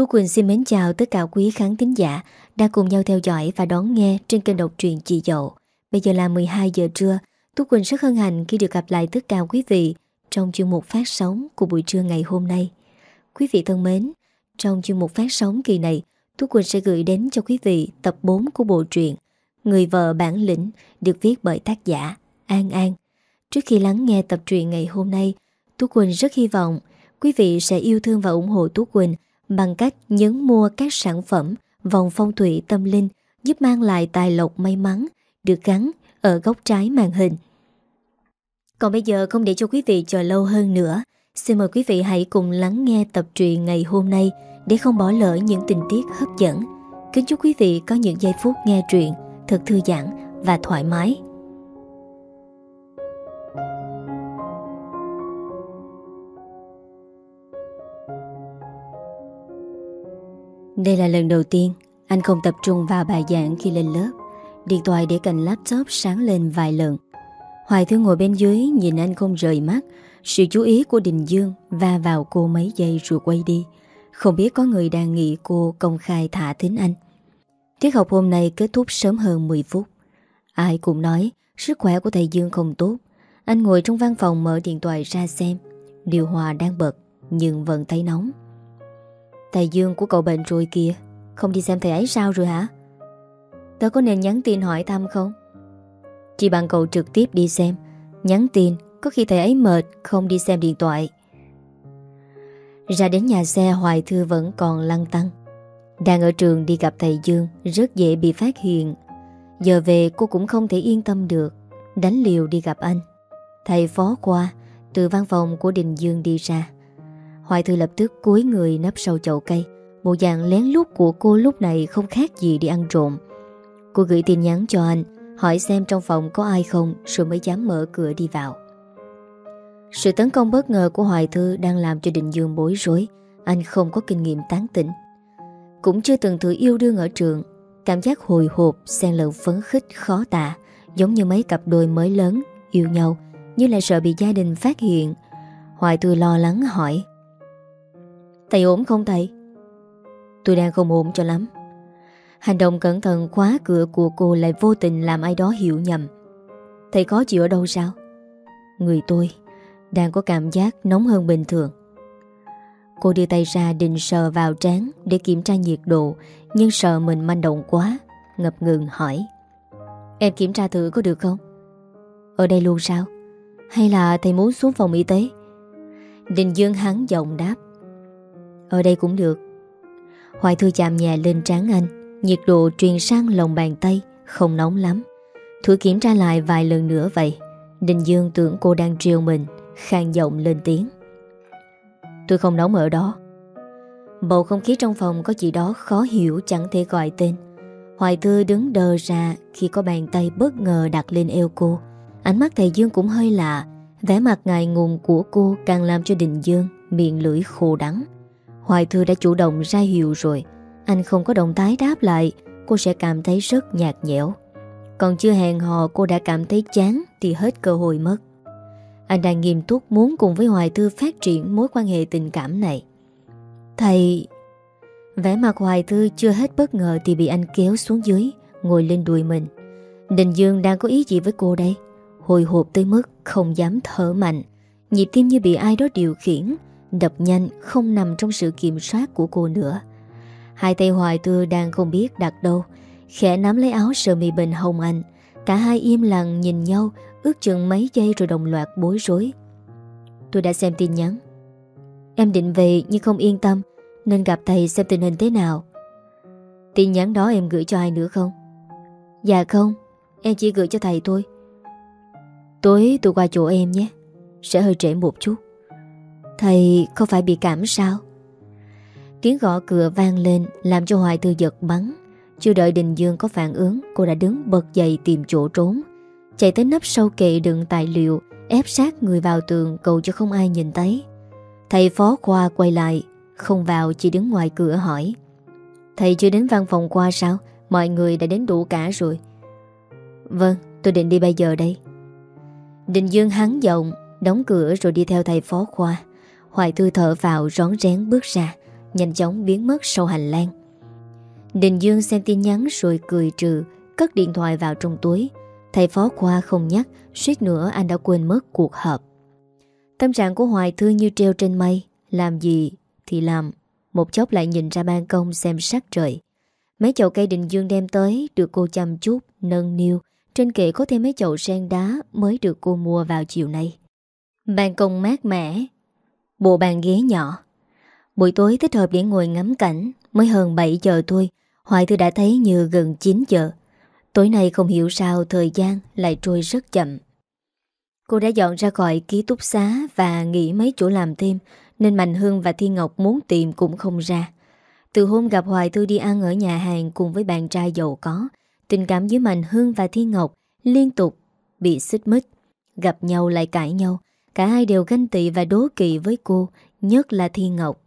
Tú Quỳnh xin mến chào tất cả quý khán thính giả đang cùng nhau theo dõi và đón nghe trên kênh độc truyện Chị Dậu. Bây giờ là 12 giờ trưa, Tú Quỳnh rất hân hạnh khi được gặp lại tất cả quý vị trong chuyên mục phát sóng của buổi trưa ngày hôm nay. Quý vị thân mến, trong chuyên mục phát sóng kỳ này, Tú Quỳnh sẽ gửi đến cho quý vị tập 4 của bộ truyện Người vợ bản lĩnh được viết bởi tác giả An An. Trước khi lắng nghe tập truyện ngày hôm nay, Tú Quỳnh rất hy vọng quý vị sẽ yêu thương và ủng hộ Tú Quỳnh bằng cách nhấn mua các sản phẩm vòng phong thủy tâm linh giúp mang lại tài lộc may mắn được gắn ở góc trái màn hình. Còn bây giờ không để cho quý vị chờ lâu hơn nữa, xin mời quý vị hãy cùng lắng nghe tập truyện ngày hôm nay để không bỏ lỡ những tình tiết hấp dẫn. Kính chúc quý vị có những giây phút nghe truyện thật thư giãn và thoải mái. Đây là lần đầu tiên anh không tập trung vào bài giảng khi lên lớp. Điện thoại để cạnh laptop sáng lên vài lần. Hoài Thư ngồi bên dưới nhìn anh không rời mắt. Sự chú ý của Đình Dương va vào cô mấy giây rồi quay đi. Không biết có người đang nghĩ cô công khai thả thính anh. Tiết học hôm nay kết thúc sớm hơn 10 phút. Ai cũng nói sức khỏe của thầy Dương không tốt. Anh ngồi trong văn phòng mở điện thoại ra xem. Điều hòa đang bật, nhưng vẫn thấy nóng. Thầy Dương của cậu bệnh rồi kìa. Không đi xem thầy ấy sao rồi hả? Tớ có nên nhắn tin hỏi thăm không? Chỉ bằng cậu trực tiếp đi xem. Nhắn tin, Có khi thầy ấy mệt, Không đi xem điện thoại. Ra đến nhà xe, Hoài Thư vẫn còn lăng tăng. Đang ở trường đi gặp thầy Dương, Rất dễ bị phát hiện. Giờ về, cô cũng không thể yên tâm được. Đánh liều đi gặp anh. Thầy phó qua Từ văn phòng của Đình Dương đi ra. Hoài Thư lập tức cúi người nấp sau chậu cây. Bộ dạng lén lút của cô lúc này không khác gì đi ăn trộm. Cô gửi tin nhắn cho anh, Hỏi xem trong phòng có ai không, Rồi mới dám mở cửa đi vào. Sự tấn công bất ngờ của Hoài Thư Đang làm cho Định Dương bối rối. Anh không có kinh nghiệm tán tỉnh. Cũng chưa từng thử yêu đương ở trường. Cảm giác hồi hộp, xen lẫn phấn khích khó tả, Giống như mấy cặp đôi mới lớn, Yêu nhau, Như là sợ bị gia đình phát hiện. Hoài Thư lo lắng hỏi Thầy ổn không thầy? Tôi đang không ổn cho lắm Hành động cẩn thận khóa cửa của cô lại vô tình làm ai đó hiểu nhầm Thầy có chịu ở đâu sao? Người tôi đang có cảm giác nóng hơn bình thường Cô đưa tay ra định sờ vào trán để kiểm tra nhiệt độ, Nhưng sợ mình manh động quá, Ngập ngừng hỏi Em kiểm tra thử có được không? Ở đây luôn sao? Hay là thầy muốn xuống phòng y tế? Đình Dương hắn giọng đáp ở đây cũng được. Hoài Thư chạm nhẹ lên trán anh, Nhiệt độ truyền sang lòng bàn tay, Không nóng lắm. Thử kiểm tra lại vài lần nữa vậy, Đình Dương tưởng cô đang triều mình, Khang giọng lên tiếng. Tôi không nóng ở đó. Bầu không khí trong phòng có gì đó khó hiểu chẳng thể gọi tên. Hoài Thư đứng đờ ra khi có bàn tay bất ngờ đặt lên eo cô. Ánh mắt thầy Dương cũng hơi lạ, Vẻ mặt ngài ngùng của cô càng làm cho Đình Dương miệng lưỡi khô đắng. Hoài Thư đã chủ động ra hiệu rồi. Anh không có động tái đáp lại, Cô sẽ cảm thấy rất nhạt nhẽo. Còn chưa hẹn hò, cô đã cảm thấy chán Thì hết cơ hội mất. Anh đang nghiêm túc muốn cùng với Hoài Thư Phát triển mối quan hệ tình cảm này. Thầy! Vẻ mặt Hoài Thư chưa hết bất ngờ Thì bị anh kéo xuống dưới, Ngồi lên đùi mình. Đình Dương đang có ý gì với cô đây? Hồi hộp tới mức không dám thở mạnh. Nhịp tim như bị ai đó điều khiển. Đập nhanh không nằm trong sự kiểm soát của cô nữa. Hai tay hoài tư đang không biết đặt đâu, Khẽ nắm lấy áo sơ mi bình hồng anh. Cả hai im lặng nhìn nhau, Ước chừng mấy giây rồi đồng loạt bối rối. Tôi đã xem tin nhắn. Em định về nhưng không yên tâm, Nên gặp thầy xem tình hình thế nào. Tin nhắn đó em gửi cho ai nữa không? Dạ không, Em chỉ gửi cho thầy thôi. Tối tôi qua chỗ em nhé, Sẽ hơi trễ một chút. Thầy không phải bị cảm sao? Tiếng gõ cửa vang lên, Làm cho Hoài Thư giật bắn. Chưa đợi Đình Dương có phản ứng, Cô đã đứng bật dậy tìm chỗ trốn. Chạy tới nắp sâu kệ đựng tài liệu, Ép sát người vào tường Cầu cho không ai nhìn thấy. Thầy phó khoa quay lại, Không vào chỉ đứng ngoài cửa hỏi. Thầy chưa đến văn phòng qua sao? Mọi người đã đến đủ cả rồi. Vâng tôi định đi bây giờ đây. Đình Dương hắn giọng, Đóng cửa rồi đi theo thầy phó khoa. Hoài Thư thở vào rón rén bước ra Nhanh chóng biến mất sau hành lang. Đình Dương xem tin nhắn rồi cười trừ Cất điện thoại vào trong túi. Thầy phó khoa không nhắc suýt nữa anh đã quên mất cuộc họp. Tâm trạng của Hoài Thư như treo trên mây Làm gì thì làm Một chốc lại nhìn ra ban công xem sắc trời. Mấy chậu cây đình dương đem tới Được cô chăm chút, nâng niu Trên kệ có thêm mấy chậu sen đá Mới được cô mua vào chiều nay. Ban công mát mẻ Bộ bàn ghế nhỏ. Buổi tối thích hợp để ngồi ngắm cảnh. Mới hơn 7 giờ thôi, Hoài Thư đã thấy như gần 9 giờ. Tối nay không hiểu sao thời gian lại trôi rất chậm. Cô đã dọn ra khỏi ký túc xá và nghỉ mấy chỗ làm thêm, Nên Mạnh Hương và Thiên Ngọc muốn tìm cũng không ra. Từ hôm gặp Hoài Thư đi ăn ở nhà hàng cùng với bạn trai giàu có, Tình cảm giữa Mạnh Hương và Thiên Ngọc liên tục bị xích mít Gặp nhau lại cãi nhau Cả hai đều ganh tị và đố kỵ với cô, Nhất là Thiên Ngọc.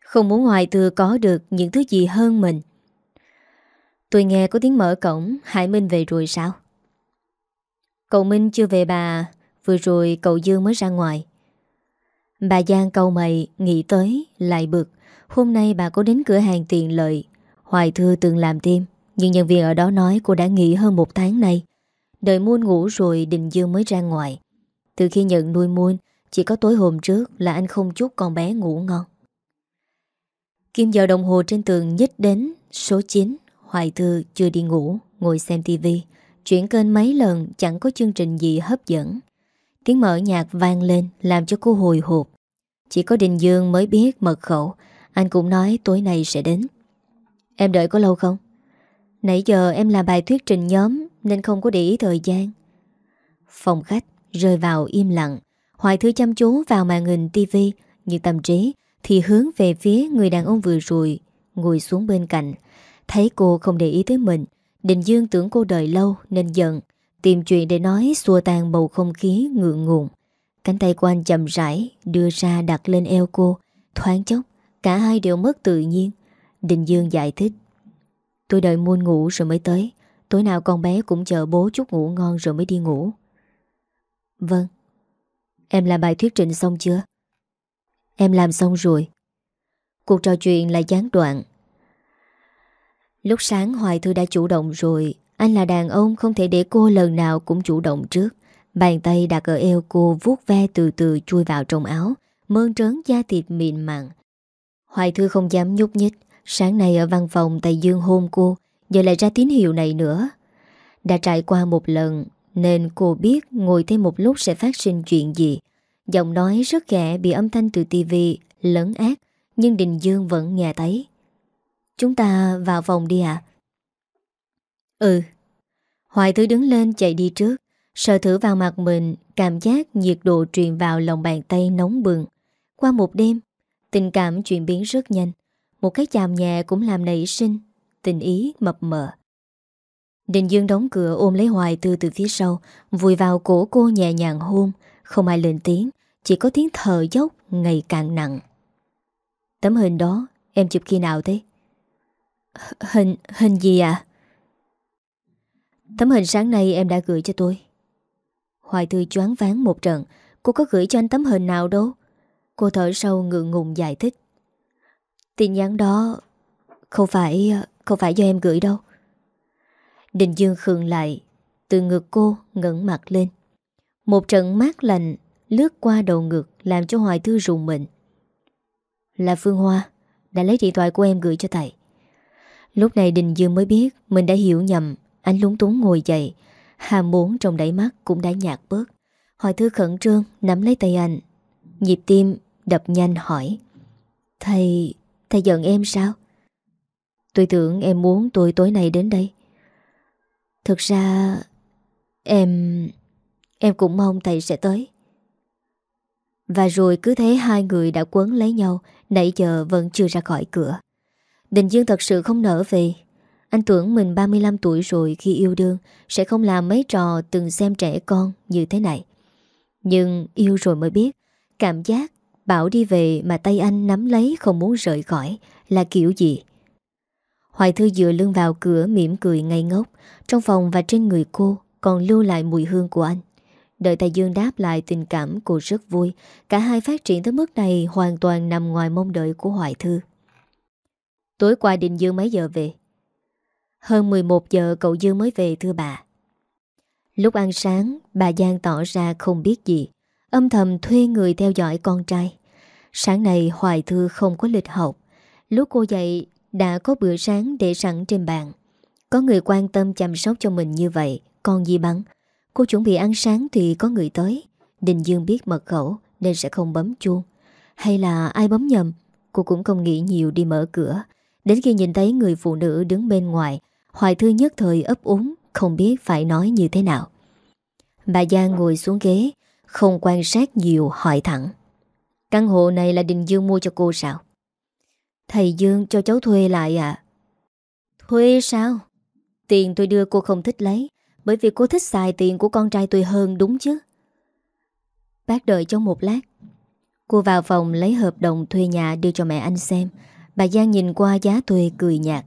Không muốn Hoài thừa có được những thứ gì hơn mình. Tôi nghe có tiếng mở cổng, Hải Minh về rồi sao? Cậu Minh chưa về bà, Vừa rồi cậu Dương mới ra ngoài. Bà Giang câu mày, Nghĩ tới, lại bực. Hôm nay bà có đến cửa hàng tiện lợi, Hoài Thư từng làm thêm. Nhưng nhân viên ở đó nói cô đã nghỉ hơn một tháng nay. Đợi muôn ngủ rồi Đình Dương mới ra ngoài. Từ khi nhận nuôi muôn, Chỉ có tối hôm trước là anh không chúc con bé ngủ ngon. Kim giờ đồng hồ trên tường nhích đến số 9 Hoài Thư chưa đi ngủ, Ngồi xem tivi Chuyển kênh mấy lần chẳng có chương trình gì hấp dẫn. Tiếng mở nhạc vang lên, Làm cho cô hồi hộp. Chỉ có Đình Dương mới biết mật khẩu. Anh cũng nói tối nay sẽ đến. Em đợi có lâu không? Nãy giờ em làm bài thuyết trình nhóm Nên không có để ý thời gian. Phòng khách rơi vào im lặng. Hoài Thư chăm chú vào màn hình tivi Nhưng tâm trí, thì hướng về phía người đàn ông vừa rồi, Ngồi xuống bên cạnh. Thấy cô không để ý tới mình, Đình Dương tưởng cô đợi lâu nên giận, Tìm chuyện để nói xua tan bầu không khí ngượng ngùng. Cánh tay của anh chậm rãi Đưa ra đặt lên eo cô, Thoáng chốc, Cả hai đều mất tự nhiên. Đình Dương giải thích, Tôi đợi muôn ngủ rồi mới tới, Tối nào con bé cũng chờ bố chút ngủ ngon rồi mới đi ngủ. Vâng. Em làm bài thuyết trình xong chưa? Em làm xong rồi. Cuộc trò chuyện lại gián đoạn. Lúc sáng Hoài Thư đã chủ động rồi. Anh là đàn ông không thể để cô lần nào cũng chủ động trước. Bàn tay đặt ở eo cô vuốt ve từ từ chui vào trong áo, Mơn trớn da thịt mịn mặn Hoài Thư không dám nhúc nhích. Sáng nay ở văn phòng Tài Dương hôn cô, Giờ lại ra tín hiệu này nữa. Đã trải qua một lần nên cô biết ngồi thêm một lúc sẽ phát sinh chuyện gì. Giọng nói rất ghẻ bị âm thanh từ tivi lấn ác Nhưng Đình Dương vẫn nghe thấy. Chúng ta vào phòng đi ạ. Ừ. Hoài Thứ đứng lên chạy đi trước. Sợ thử vào mặt mình, Cảm giác nhiệt độ truyền vào lòng bàn tay nóng bừng. Qua một đêm, Tình cảm chuyển biến rất nhanh. Một cái chàm nhẹ cũng làm nảy sinh Tình ý mập mờ. Đình Dương đóng cửa ôm lấy Hoài Tư từ phía sau Vùi vào cổ cô nhẹ nhàng hôn Không ai lên tiếng Chỉ có tiếng thở dốc ngày càng nặng Tấm hình đó em chụp khi nào thế? Hình, hình gì ạ? À? Tấm hình sáng nay em đã gửi cho tôi Hoài Thư choáng ván một trận Cô có gửi cho anh tấm hình nào đâu Cô thở sâu ngượng ngùng giải thích Tin nhắn đó Không phải Không phải do em gửi đâu Đình Dương khường lại, Từ ngực cô ngẩng mặt lên. Một trận mát lạnh Lướt qua đầu ngực Làm cho Hoài Thư rùng mình. Là Phương Hoa, Đã lấy điện thoại của em gửi cho thầy. Lúc này Đình Dương mới biết Mình đã hiểu nhầm, Anh lúng túng ngồi dậy Hàm muốn trong đáy mắt cũng đã nhạt bớt. Hoài thư khẩn trương Nắm lấy tay anh, Nhịp tim đập nhanh hỏi, Thầy... thầy giận em sao? Tôi tưởng em muốn tôi tối nay đến đây. Thực ra... Em... Em cũng mong thầy sẽ tới. Và rồi cứ thế hai người đã quấn lấy nhau, Nãy giờ vẫn chưa ra khỏi cửa. Đình Dương thật sự không nở về. Anh tưởng mình 35 tuổi rồi khi yêu đương Sẽ không làm mấy trò từng xem trẻ con như thế này. Nhưng yêu rồi mới biết, Cảm giác bảo đi về mà tay anh nắm lấy không muốn rời khỏi Là kiểu gì? Hoài Thư dựa lưng vào cửa mỉm cười ngây ngốc Trong phòng và trên người cô Còn lưu lại mùi hương của anh Đợi Tài Dương đáp lại tình cảm cô rất vui Cả hai phát triển tới mức này Hoàn toàn nằm ngoài mong đợi của Hoài Thư Tối qua Định Dương mấy giờ về? Hơn 11 giờ cậu Dương mới về thưa bà. Lúc ăn sáng, bà Giang tỏ ra không biết gì. Âm thầm thuê người theo dõi con trai. Sáng nay Hoài Thư không có lịch học. Lúc cô dậy đã có bữa sáng để sẵn trên bàn. Có người quan tâm chăm sóc cho mình như vậy, còn gì bằng. Cô chuẩn bị ăn sáng thì có người tới. Đình Dương biết mật khẩu nên sẽ không bấm chuông. Hay là ai bấm nhầm, cô cũng không nghĩ nhiều đi mở cửa. Đến khi nhìn thấy người phụ nữ đứng bên ngoài, Hoài Thư nhất thời ấp úng, không biết phải nói như thế nào. Bà Giang ngồi xuống ghế, không quan sát nhiều hỏi thẳng. Căn hộ này là Đình Dương mua cho cô sao? Thầy Dương cho cháu thuê lại à? Thuê sao? Tiền tôi đưa cô không thích lấy, Bởi vì cô thích xài tiền của con trai tôi hơn đúng chứ Bác đợi cháu một lát Cô vào phòng lấy hợp đồng thuê nhà đưa cho mẹ anh xem Bà Giang nhìn qua giá thuê cười nhạt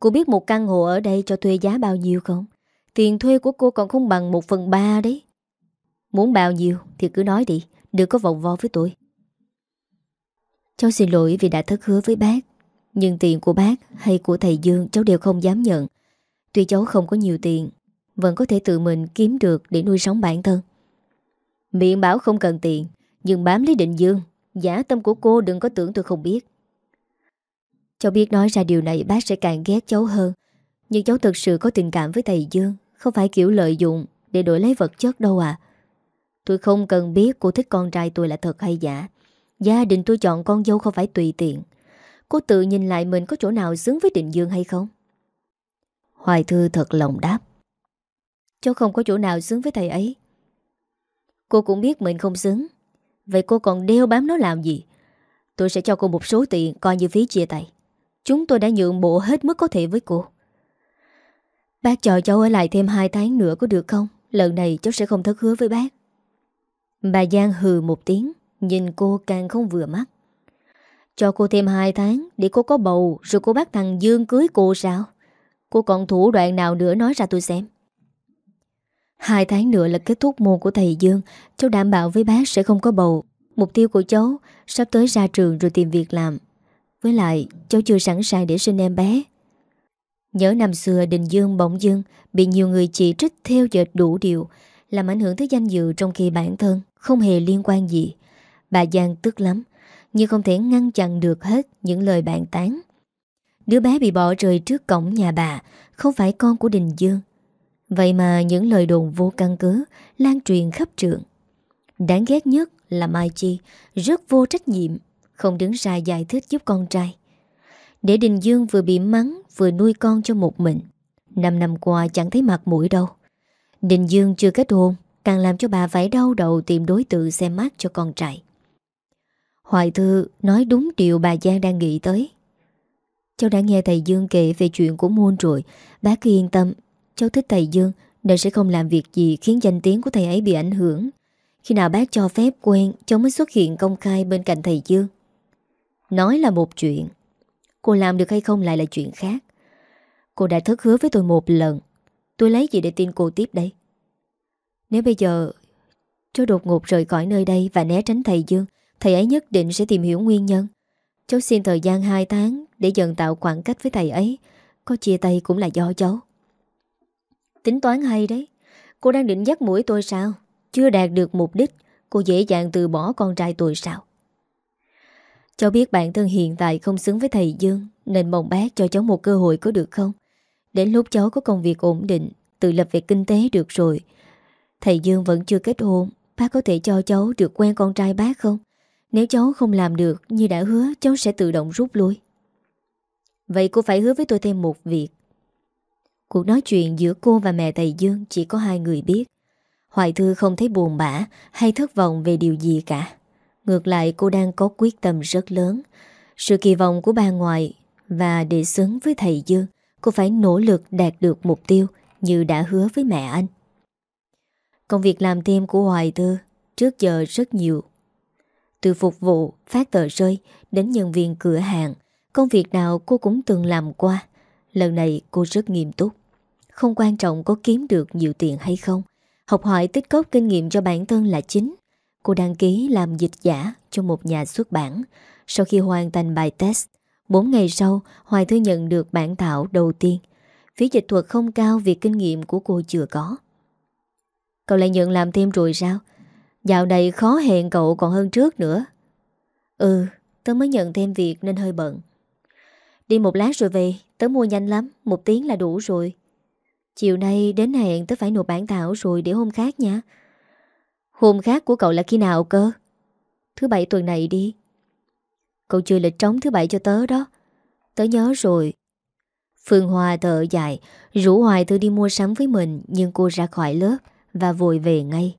Cô biết một căn hộ ở đây cho thuê giá bao nhiêu không? Tiền thuê của cô còn không bằng một phần ba đấy Muốn bao nhiêu thì cứ nói đi, Đừng có vòng vo với tôi Cháu xin lỗi vì đã thất hứa với bác. Nhưng tiền của bác hay của thầy Dương cháu đều không dám nhận. Tuy cháu không có nhiều tiền, Vẫn có thể tự mình kiếm được để nuôi sống bản thân. Miệng bảo không cần tiền, Nhưng bám lấy định dương, Giả tâm của cô đừng có tưởng tôi không biết. Cháu biết nói ra điều này bác sẽ càng ghét cháu hơn. Nhưng cháu thực sự có tình cảm với thầy Dương, Không phải kiểu lợi dụng Để đổi lấy vật chất đâu à Tôi không cần biết cô thích con trai tôi là thật hay giả. Gia đình tôi chọn con dâu không phải tùy tiện. Cô tự nhìn lại mình có chỗ nào xứng với định dương hay không? Hoài Thư thật lòng đáp. Cháu không có chỗ nào xứng với thầy ấy. Cô cũng biết mình không xứng. Vậy cô còn đeo bám nó làm gì? Tôi sẽ cho cô một số tiền Coi như phí chia tay. Chúng tôi đã nhượng bộ hết mức có thể với cô. Bác cho cháu ở lại thêm 2 tháng nữa có được không? Lần này cháu sẽ không thất hứa với bác. Bà Giang hừ một tiếng Nhìn cô càng không vừa mắt. Cho cô thêm 2 tháng Để cô có bầu, Rồi cô bắt thằng Dương cưới cô sao? Cô còn thủ đoạn nào nữa nói ra tôi xem? Hai tháng nữa là kết thúc môn của thầy Dương. Cháu đảm bảo với bác sẽ không có bầu. Mục tiêu của cháu Sắp tới ra trường rồi tìm việc làm. Với lại, cháu chưa sẵn sàng để sinh em bé. Nhớ năm xưa Đình Dương bỗng dương Bị nhiều người chỉ trích theo dệt đủ điều, Làm ảnh hưởng tới danh dự Trong khi bản thân, không hề liên quan gì. Bà Giang tức lắm, Nhưng không thể ngăn chặn được hết Những lời bàn tán. Đứa bé bị bỏ rơi trước cổng nhà bà, Không phải con của Đình Dương. Vậy mà những lời đồn vô căn cứ Lan truyền khắp trường. Đáng ghét nhất là Mai Chi Rất vô trách nhiệm, Không đứng ra giải thích giúp con trai. Để Đình Dương vừa bị mắng, Vừa nuôi con cho một mình, Năm năm qua chẳng thấy mặt mũi đâu. Đình Dương chưa kết hôn, Càng làm cho bà phải đau đầu tìm đối tượng xem mắt cho con trai. Hoài Thư nói đúng điều bà Giang đang nghĩ tới. Cháu đã nghe thầy Dương kể về chuyện của Muôn rồi. Bác cứ yên tâm, Cháu thích thầy Dương Nên sẽ không làm việc gì khiến danh tiếng của thầy ấy bị ảnh hưởng. Khi nào bác cho phép quen, Cháu mới xuất hiện công khai bên cạnh thầy Dương. Nói là một chuyện, Cô làm được hay không lại là chuyện khác. Cô đã thất hứa với tôi một lần, Tôi lấy gì để tin cô tiếp đây? Nếu bây giờ Cháu đột ngột rời khỏi nơi đây Và né tránh thầy Dương Thầy ấy nhất định sẽ tìm hiểu nguyên nhân Cháu xin thời gian 2 tháng để dần tạo khoảng cách với thầy ấy. Có chia tay cũng là do cháu. Tính toán hay đấy. Cô đang định dắt mũi tôi sao? Chưa đạt được mục đích, cô dễ dàng từ bỏ con trai tôi sao? Cháu biết bản thân hiện tại không xứng với thầy Dương Nên mong bác cho cháu một cơ hội có được không Đến lúc cháu có công việc ổn định Tự lập về kinh tế được rồi Thầy Dương vẫn chưa kết hôn Bác có thể cho cháu được quen con trai bác không nếu cháu không làm được như đã hứa cháu sẽ tự động rút lui. Vậy cô phải hứa với tôi thêm một việc. Cuộc nói chuyện giữa cô và mẹ thầy Dương chỉ có hai người biết. Hoài Thư không thấy buồn bã hay thất vọng về điều gì cả. Ngược lại cô đang có quyết tâm rất lớn. Sự kỳ vọng của ba ngoại và để xứng với thầy Dương, cô phải nỗ lực đạt được mục tiêu như đã hứa với mẹ anh. Công việc làm thêm của Hoài Thư trước giờ rất nhiều từ phục vụ, phát tờ rơi đến nhân viên cửa hàng, công việc nào cô cũng từng làm qua. Lần này cô rất nghiêm túc. Không quan trọng có kiếm được nhiều tiền hay không. Học hỏi tích cóp kinh nghiệm cho bản thân là chính. Cô đăng ký làm dịch giả cho một nhà xuất bản. Sau khi hoàn thành bài test, 4 ngày sau Hoài Thư nhận được bản thảo đầu tiên Phí dịch thuật không cao vì kinh nghiệm của cô chưa có Cậu lại nhận làm thêm rồi sao Dạo này khó hẹn cậu còn hơn trước nữa. Ừ Tớ mới nhận thêm việc nên hơi bận. Đi một lát rồi về, Tớ mua nhanh lắm, Một tiếng là đủ rồi. Chiều nay đến hẹn tớ phải nộp bản thảo rồi để hôm khác nha. Hôm khác của cậu là khi nào cơ? Thứ bảy tuần này đi. Cậu chưa lịch trống thứ bảy cho tớ đó. Tớ nhớ rồi. Phương Hoa thở dài, Rủ Hoài Thư đi mua sắm với mình, Nhưng cô ra khỏi lớp Và vội về ngay.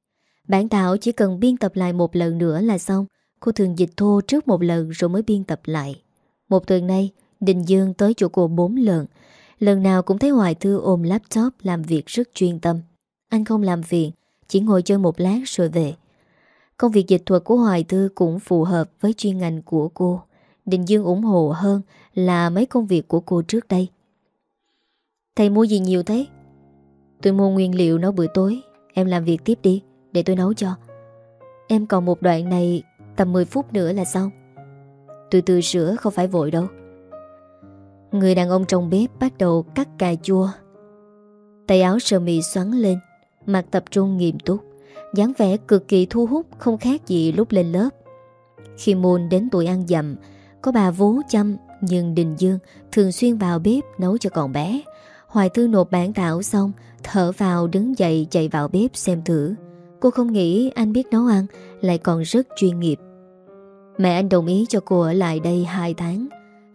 Bản thảo chỉ cần biên tập lại một lần nữa là xong Cô thường dịch thô trước một lần Rồi mới biên tập lại Một tuần nay Đình Dương tới chỗ cô bốn lần Lần nào cũng thấy Hoài Thư ôm laptop Làm việc rất chuyên tâm Anh không làm việc Chỉ ngồi chơi một lát rồi về Công việc dịch thuật của Hoài Thư cũng phù hợp với chuyên ngành của cô. Đình Dương ủng hộ hơn là mấy công việc của cô trước đây. Thầy mua gì nhiều thế? Tôi mua nguyên liệu nấu bữa tối. Em làm việc tiếp đi, để tôi nấu cho. Em còn một đoạn này tầm 10 phút nữa là xong. Từ từ sữa không phải vội đâu. Người đàn ông trong bếp bắt đầu cắt cà chua. Tay áo sơ mì xoắn lên, mặt tập trung nghiêm túc dáng vẻ cực kỳ thu hút không khác gì lúc lên lớp. Khi Môn đến tuổi ăn dặm, có bà vú chăm nhưng Đình Dương thường xuyên vào bếp nấu cho con bé. Hoài Tư nộp bản thảo xong, thở vào đứng dậy chạy vào bếp xem thử. Cô không nghĩ anh biết nấu ăn, lại còn rất chuyên nghiệp. Mẹ anh đồng ý cho cô ở lại đây 2 tháng.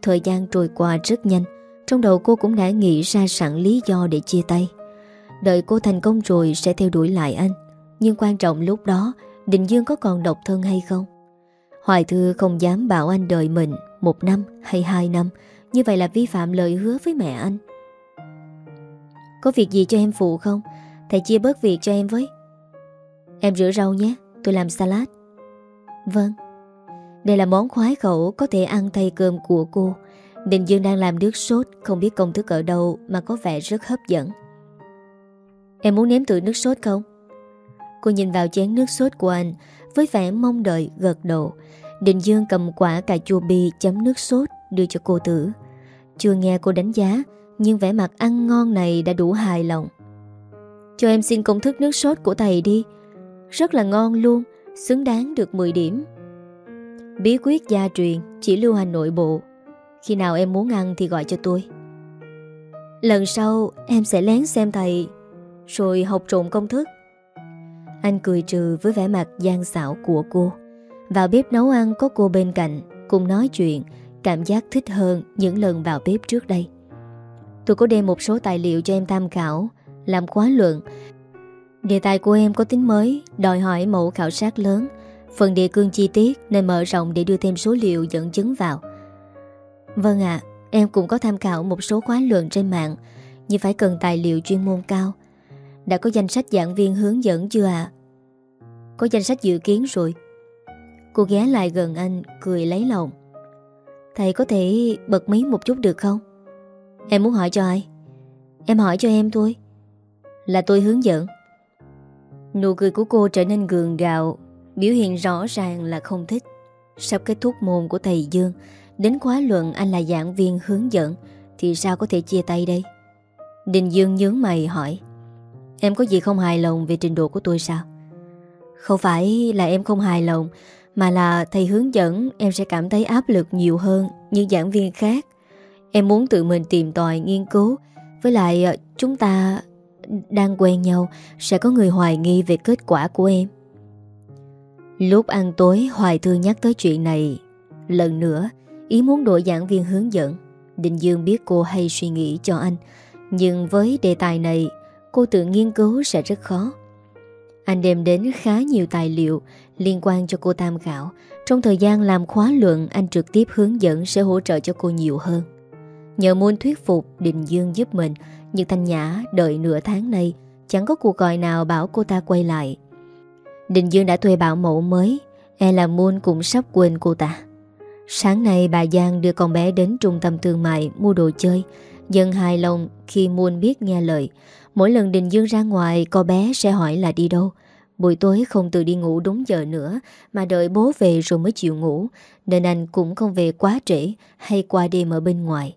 Thời gian trôi qua rất nhanh, trong đầu cô cũng đã nghĩ ra sẵn lý do để chia tay. Đợi cô thành công rồi sẽ theo đuổi lại anh. Nhưng quan trọng lúc đó Định Dương có còn độc thân hay không Hoài Thư không dám bảo anh đợi mình Một năm hay hai năm Như vậy là vi phạm lời hứa với mẹ anh Có việc gì cho em phụ không Thầy chia bớt việc cho em với Em rửa rau nhé, Tôi làm salad. Vâng. Đây là món khoái khẩu Có thể ăn thay cơm của cô. Đình Dương đang làm nước sốt, Không biết công thức ở đâu Mà có vẻ rất hấp dẫn. Em muốn nếm thử nước sốt không? Cô nhìn vào chén nước sốt của anh, Với vẻ mong đợi, gật đầu. Đình Dương cầm quả cà chua bi chấm nước sốt, đưa cho cô thử. Chưa nghe cô đánh giá, Nhưng vẻ mặt ăn ngon này đã đủ hài lòng. Cho em xin công thức nước sốt của thầy đi. Rất là ngon luôn, Xứng đáng được 10 điểm. Bí quyết gia truyền Chỉ lưu hành nội bộ. Khi nào em muốn ăn thì gọi cho tôi. Lần sau, em sẽ lén xem thầy, Rồi học trộn công thức. Anh cười trừ với vẻ mặt gian xảo của cô. Vào bếp nấu ăn có cô bên cạnh, Cùng nói chuyện, Cảm giác thích hơn những lần vào bếp trước đây. Tôi có đem một số tài liệu cho em tham khảo, Làm khóa luận Đề tài của em có tính mới, Đòi hỏi mẫu khảo sát lớn. Phần đề cương chi tiết Nên mở rộng để đưa thêm số liệu dẫn chứng vào. Vâng ạ, Em cũng có tham khảo một số khóa luận trên mạng, Nhưng phải cần tài liệu chuyên môn cao. Đã có danh sách giảng viên hướng dẫn chưa ạ? Có danh sách dự kiến rồi. Cô ghé lại gần anh, Cười lấy lòng. Thầy có thể bật mí một chút được không? Em muốn hỏi cho ai? Em hỏi cho em thôi. Là tôi hướng dẫn. Nụ cười của cô trở nên gường gạo, Biểu hiện rõ ràng là không thích. Sắp kết thúc môn của thầy Dương, Đến khóa luận anh là giảng viên hướng dẫn, Thì sao có thể chia tay đây? Đình Dương nhướng mày hỏi, Em có gì không hài lòng về trình độ của tôi sao? Không phải là em không hài lòng, Mà là thầy hướng dẫn em sẽ cảm thấy áp lực nhiều hơn như giảng viên khác. Em muốn tự mình tìm tòi nghiên cứu, Với lại ờ, chúng ta đang quen nhau Sẽ có người hoài nghi về kết quả của em Lúc ăn tối Hoài Thư nhắc tới chuyện này Lần nữa Ý muốn đổi giảng viên hướng dẫn Đình Dương biết cô hay suy nghĩ cho anh Nhưng với đề tài này Cô tự nghiên cứu sẽ rất khó anh đem đến khá nhiều tài liệu liên quan cho cô tham khảo. Trong thời gian làm khóa luận, anh trực tiếp hướng dẫn sẽ hỗ trợ cho cô nhiều hơn. Nhờ môn thuyết phục Định Dương giúp mình, nhưng Thanh Nhã đợi nửa tháng nay chẳng có cuộc gọi nào bảo cô ta quay lại. Định Dương đã thuê bảo mẫu mới, e là môn cũng sắp quên cô ta. Sáng nay bà Giang đưa con bé đến trung tâm thương mại mua đồ chơi, dân hài lòng khi Muôn biết nghe lời. Mỗi lần Đình Dương ra ngoài Cô bé sẽ hỏi là đi đâu Buổi tối không tự đi ngủ đúng giờ nữa Mà đợi bố về rồi mới chịu ngủ Nên anh cũng không về quá trễ Hay qua đêm ở bên ngoài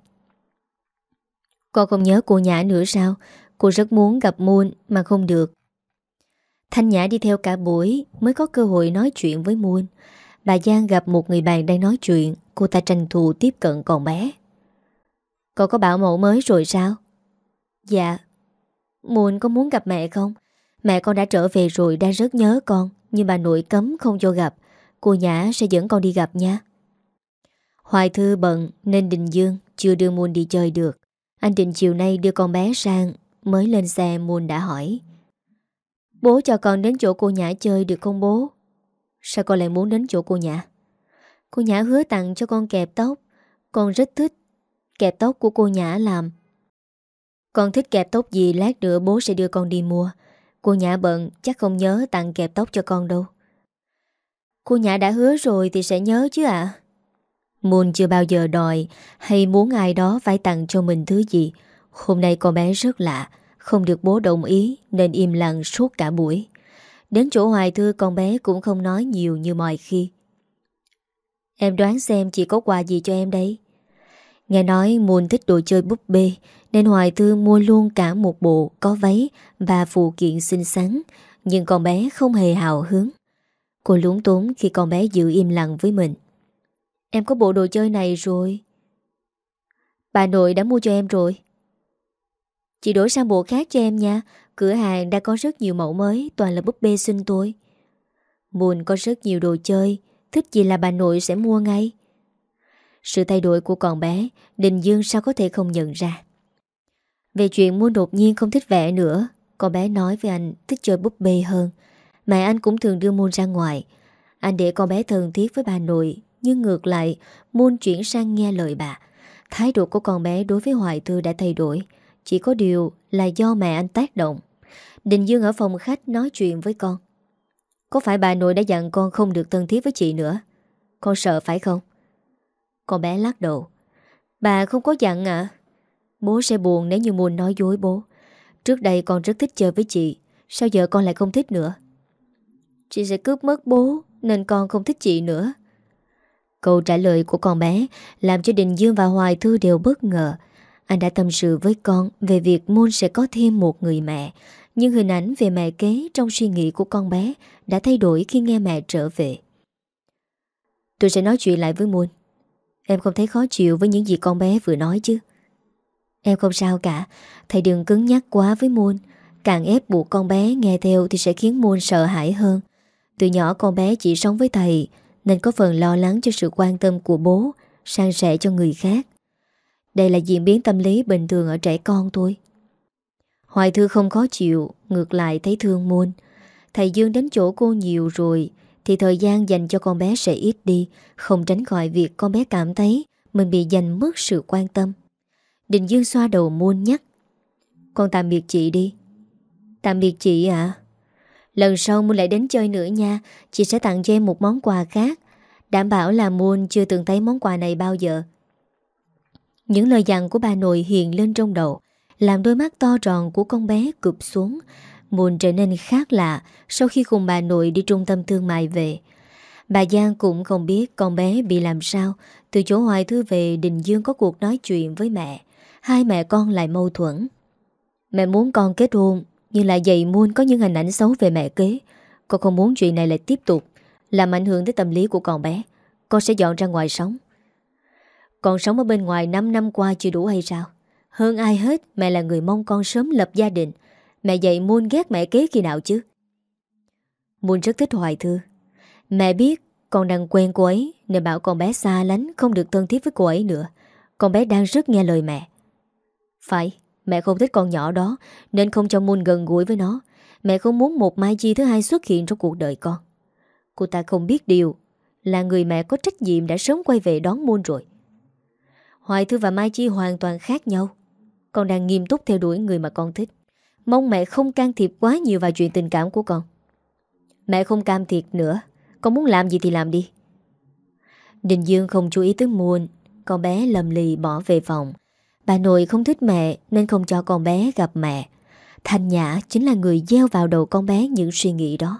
con không nhớ cô Nhã nữa sao? Cô rất muốn gặp Moon mà không được. Thanh Nhã đi theo cả buổi Mới có cơ hội nói chuyện với Moon. Bà Giang gặp một người bạn đang nói chuyện. Cô ta tranh thủ tiếp cận con bé. Con có bảo mẫu mới rồi sao? Dạ. Moon có muốn gặp mẹ không? Mẹ con đã trở về rồi, đang rất nhớ con. Nhưng bà nội cấm không cho gặp. Cô Nhã sẽ dẫn con đi gặp nha. Hoài Thư bận nên Đình Dương chưa đưa Moon đi chơi được. Anh định chiều nay đưa con bé sang, Mới lên xe Moon đã hỏi. Bố cho con đến chỗ cô Nhã chơi được không bố? Sao con lại muốn đến chỗ cô Nhã? Cô Nhã hứa tặng cho con kẹp tóc. Con rất thích Kẹp tóc của cô Nhã làm. Con thích kẹp tóc gì lát nữa bố sẽ đưa con đi mua. Cô Nhã bận, chắc không nhớ tặng kẹp tóc cho con đâu. Cô Nhã đã hứa rồi thì sẽ nhớ chứ ạ. à? Moon chưa bao giờ đòi hay muốn ai đó phải tặng cho mình thứ gì. Hôm nay con bé rất lạ, Không được bố đồng ý Nên im lặng suốt cả buổi. Đến chỗ hoài thư con bé cũng không nói nhiều như mọi khi. Em đoán xem chị có quà gì cho em đấy. Nghe nói Moon thích đồ chơi búp bê Nên Hoài Thư mua luôn cả một bộ có váy và phụ kiện xinh xắn, Nhưng con bé không hề hào hứng. Cô lúng túng khi con bé giữ im lặng với mình. Em có bộ đồ chơi này rồi. Bà nội đã mua cho em rồi. Chị đổi sang bộ khác cho em nha. Cửa hàng đã có rất nhiều mẫu mới, Toàn là búp bê xinh tôi Moon có rất nhiều đồ chơi, Thích gì là bà nội sẽ mua ngay. Sự thay đổi của con bé, Đình Dương sao có thể không nhận ra. Về chuyện mua đột nhiên không thích vẽ nữa, Con bé nói với anh thích chơi búp bê hơn. Mẹ anh cũng thường đưa Moon ra ngoài. Anh để con bé thân thiết với bà nội nhưng ngược lại, Moon chuyển sang nghe lời bà. Thái độ của con bé đối với Hoài Thư đã thay đổi. Chỉ có điều là do mẹ anh tác động. Đình Dương ở phòng khách nói chuyện với con. Có phải bà nội đã dặn con không được thân thiết với chị nữa? Con sợ phải không? Con bé lắc đầu. Bà không có dặn à Bố sẽ buồn nếu như muốn nói dối bố. Trước đây con rất thích chơi với chị. Sao giờ con lại không thích nữa? Chị sẽ cướp mất bố, Nên con không thích chị nữa. Câu trả lời của con bé Làm cho Đình Dương và Hoài Thư đều bất ngờ Anh đã tâm sự với con Về việc Môn sẽ có thêm một người mẹ nhưng hình ảnh về mẹ kế trong suy nghĩ của con bé đã thay đổi khi nghe mẹ trở về. Tôi sẽ nói chuyện lại với Môn. Em không thấy khó chịu với những gì con bé vừa nói chứ. Em không sao cả, thầy đừng cứng nhắc quá với Môn. Càng ép buộc con bé nghe theo thì sẽ khiến Môn sợ hãi hơn. Từ nhỏ con bé chỉ sống với thầy nên có phần lo lắng cho sự quan tâm của bố, sang sẻ cho người khác. Đây là diễn biến tâm lý bình thường ở trẻ con thôi. Hoài Thư không khó chịu Ngược lại thấy thương muôn. Thầy Dương đến chỗ cô nhiều rồi Thì thời gian dành cho con bé sẽ ít đi Không tránh khỏi việc con bé cảm thấy Mình bị dành mất sự quan tâm. Đình Dương xoa đầu muôn nhắc. Con tạm biệt chị đi. Tạm biệt chị ạ. Lần sau Muôn lại đến chơi nữa nha. Chị sẽ tặng cho em một món quà khác. Đảm bảo là Muôn chưa từng thấy món quà này bao giờ. Những lời dặn của bà nội hiện lên trong đầu, làm đôi mắt to tròn của con bé cụp xuống. Muôn trở nên khác lạ Sau khi cùng bà nội đi trung tâm thương mại về. Bà Giang cũng không biết con bé bị làm sao. Từ chỗ Hoài Thư về, Đình Dương có cuộc nói chuyện với mẹ. Hai mẹ con lại mâu thuẫn. Mẹ muốn con kết hôn nhưng lại dày muôn có những hình ảnh xấu về mẹ kế. Con không muốn chuyện này lại tiếp tục Làm ảnh hưởng tới tâm lý của con bé. Con sẽ dọn ra ngoài sống. Con sống ở bên ngoài 5 năm qua chưa đủ hay sao? Hơn ai hết, mẹ là người mong con sớm lập gia đình. Mẹ dạy Moon ghét mẹ kế khi nào chứ? Moon rất thích Hoài Thư Mẹ biết con đang quen cô ấy Nên bảo con bé xa lánh Không được thân thiết với cô ấy nữa. Con bé đang rất nghe lời mẹ. Phải Mẹ không thích con nhỏ đó, Nên không cho Moon gần gũi với nó. Mẹ không muốn một Mai Chi thứ hai xuất hiện trong cuộc đời con. Cô ta không biết điều Là người mẹ có trách nhiệm đã sớm quay về đón Moon rồi. Hoài Thư và Mai Chi hoàn toàn khác nhau. Con đang nghiêm túc theo đuổi người mà con thích. Mong mẹ không can thiệp quá nhiều vào chuyện tình cảm của con. Mẹ không cam thiệt nữa. Con muốn làm gì thì làm đi. Đình Dương không chú ý tới muôn Con bé lầm lì bỏ về phòng. Bà nội không thích mẹ Nên không cho con bé gặp mẹ. Thanh Nhã chính là người gieo vào đầu con bé những suy nghĩ đó.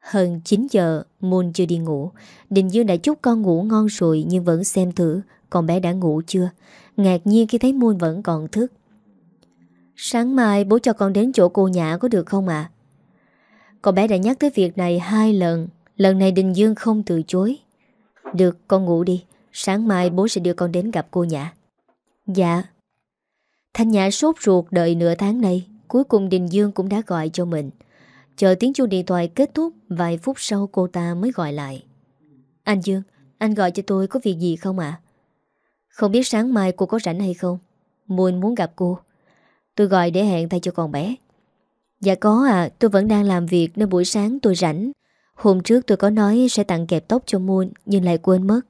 Hơn 9 giờ, Moon chưa đi ngủ. Đình Dương đã chúc con ngủ ngon rồi Nhưng vẫn xem thử Con bé đã ngủ chưa. Ngạc nhiên khi thấy Moon vẫn còn thức. Sáng mai bố cho con đến chỗ cô Nhã có được không ạ? Con bé đã nhắc tới việc này hai lần. Lần này Đình Dương không từ chối. Được, con ngủ đi. Sáng mai bố sẽ đưa con đến gặp cô Nhã Dạ. Thanh Nhã sốt ruột đợi nửa tháng nay, Cuối cùng Đình Dương cũng đã gọi cho mình. Chờ tiếng chuông điện thoại kết thúc, Vài phút sau cô ta mới gọi lại. Anh Dương, Anh gọi cho tôi có việc gì không ạ? Không biết sáng mai cô có rảnh hay không? Muôn muốn gặp cô. Tôi gọi để hẹn thay cho con bé. Dạ có à tôi vẫn đang làm việc Nên buổi sáng tôi rảnh. Hôm trước tôi có nói sẽ tặng kẹp tóc cho Moon Nhưng lại quên mất.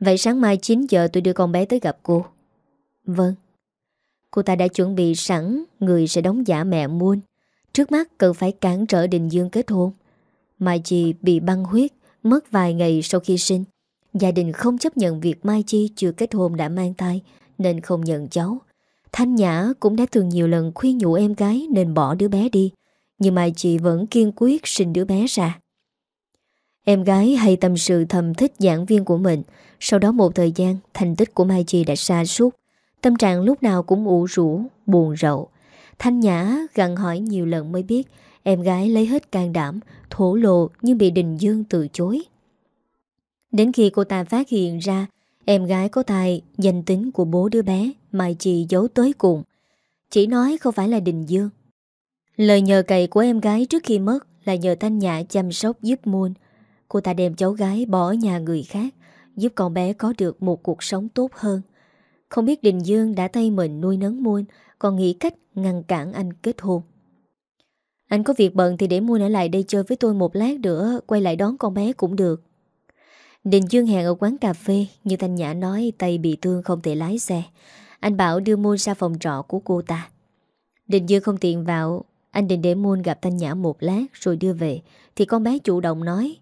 Vậy sáng mai 9 giờ tôi đưa con bé tới gặp cô. Vâng. Cô ta đã chuẩn bị sẵn, Người sẽ đóng giả mẹ muôn Trước mắt cần phải cản trở Đình Dương kết hôn. Mai Chi bị băng huyết, Mất vài ngày sau khi sinh. Gia đình không chấp nhận việc Mai Chi chưa kết hôn đã mang thai, Nên không nhận cháu. Thanh Nhã cũng đã từng nhiều lần khuyên nhủ em gái nên bỏ đứa bé đi, Nhưng Mai Chi vẫn kiên quyết sinh đứa bé ra. Em gái hay tâm sự thầm thích giảng viên của mình. Sau đó một thời gian, Thành tích của Mai Chi đã xa suốt Tâm trạng lúc nào cũng ủ rũ, Buồn rậu Thanh Nhã gặn hỏi nhiều lần mới biết Em gái lấy hết can đảm, Thổ lộ nhưng bị Đình Dương từ chối. Đến khi cô ta phát hiện ra Em gái có tài danh tính của bố đứa bé mà chị giấu tới cùng, Chỉ nói không phải là Đình Dương. Lời nhờ cậy của em gái trước khi mất Là nhờ Thanh Nhã chăm sóc giúp Muôn Cô ta đem cháu gái bỏ ở nhà người khác, Giúp con bé có được một cuộc sống tốt hơn. Không biết Đình Dương đã tay mình nuôi nấng Muôn Còn nghĩ cách ngăn cản anh kết hôn. Anh có việc bận thì để Muôn ở lại đây chơi với tôi một lát nữa, Quay lại đón con bé cũng được. Đình Dương hẹn ở quán cà phê, Như Thanh Nhã nói, tay bị thương không thể lái xe. Anh bảo đưa Muôn ra phòng trọ của cô ta. Đình Dương không tiện vào, Anh định để Muôn gặp Thanh Nhã một lát Rồi đưa về, Thì con bé chủ động nói,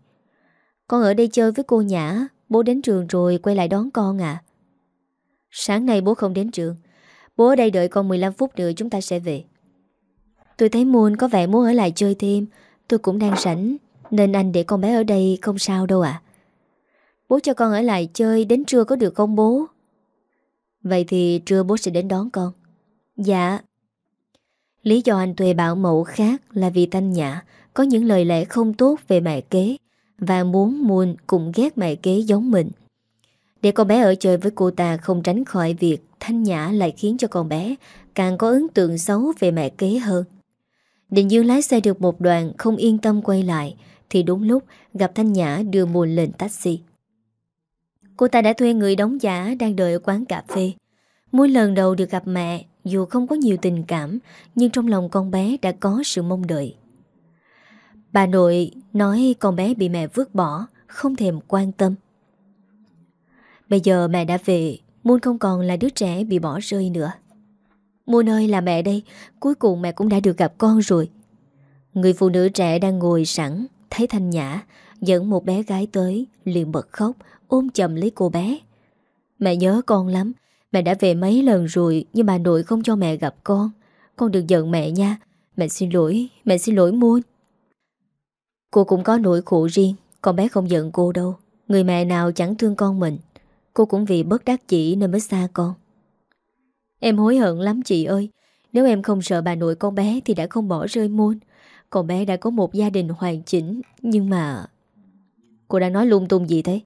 Con ở đây chơi với cô Nhã, Bố đến trường rồi quay lại đón con à. Sáng nay bố không đến trường Bố ở đây đợi con 15 phút nữa chúng ta sẽ về Tôi thấy Moon có vẻ muốn ở lại chơi thêm Tôi cũng đang sẵn Nên anh để con bé ở đây không sao đâu ạ Bố cho con ở lại chơi, đến trưa có được không bố? Vậy thì trưa bố sẽ đến đón con. Dạ. Lý do anh thuê bảo mẫu khác là vì Thanh Nhã có những lời lẽ không tốt về mẹ kế và muốn Moon cũng ghét mẹ kế giống mình. Để con bé ở chơi với cô ta không tránh khỏi việc Thanh Nhã lại khiến cho con bé càng có ấn tượng xấu về mẹ kế hơn. Định Dương lái xe được một đoạn không yên tâm quay lại thì đúng lúc gặp Thanh Nhã đưa Mùn lên taxi. Cô ta đã thuê người đóng giả đang đợi ở quán cà phê. Mỗi lần đầu được gặp mẹ, dù không có nhiều tình cảm, nhưng trong lòng con bé đã có sự mong đợi. Bà nội nói con bé bị mẹ vứt bỏ, không thèm quan tâm. Bây giờ mẹ đã về, Muôn không còn là đứa trẻ bị bỏ rơi nữa. Muôn ơi là mẹ đây, cuối cùng mẹ cũng đã được gặp con rồi. Người phụ nữ trẻ đang ngồi sẵn, thấy Thanh Nhã, dẫn một bé gái tới, liền bật khóc, ôm chầm lấy cô bé. Mẹ nhớ con lắm, mẹ đã về mấy lần rồi nhưng bà nội không cho mẹ gặp con. Con đừng giận mẹ nha, mẹ xin lỗi, mẹ xin lỗi muôn. Cô cũng có nỗi khổ riêng, con bé không giận cô đâu. Người mẹ nào chẳng thương con mình. Cô cũng vì bất đắc chỉ nên mới xa con. Em hối hận lắm chị ơi. Nếu em không sợ bà nội con bé thì đã không bỏ rơi muôn. Con bé đã có một gia đình hoàn chỉnh, nhưng mà... Cô đang nói lung tung gì thế?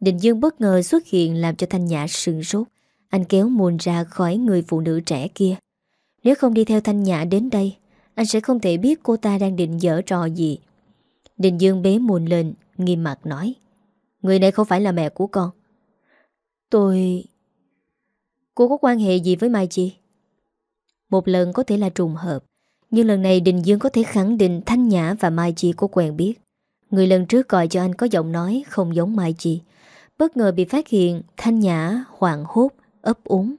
đình Dương bất ngờ xuất hiện làm cho Thanh Nhã sừng sốt. Anh kéo muôn ra khỏi người phụ nữ trẻ kia. Nếu không đi theo Thanh Nhã đến đây, anh sẽ không thể biết cô ta đang định dở trò gì. đình Dương bế muôn lên, nghiêm mặt nói. Người này không phải là mẹ của con. Tôi... Cô có quan hệ gì với Mai Chi? Một lần có thể là trùng hợp, nhưng lần này Đình Dương có thể khẳng định Thanh Nhã và Mai Chi có quen biết. Người lần trước gọi cho anh có giọng nói không giống Mai Chi. Bất ngờ bị phát hiện Thanh Nhã hoảng hốt ấp úng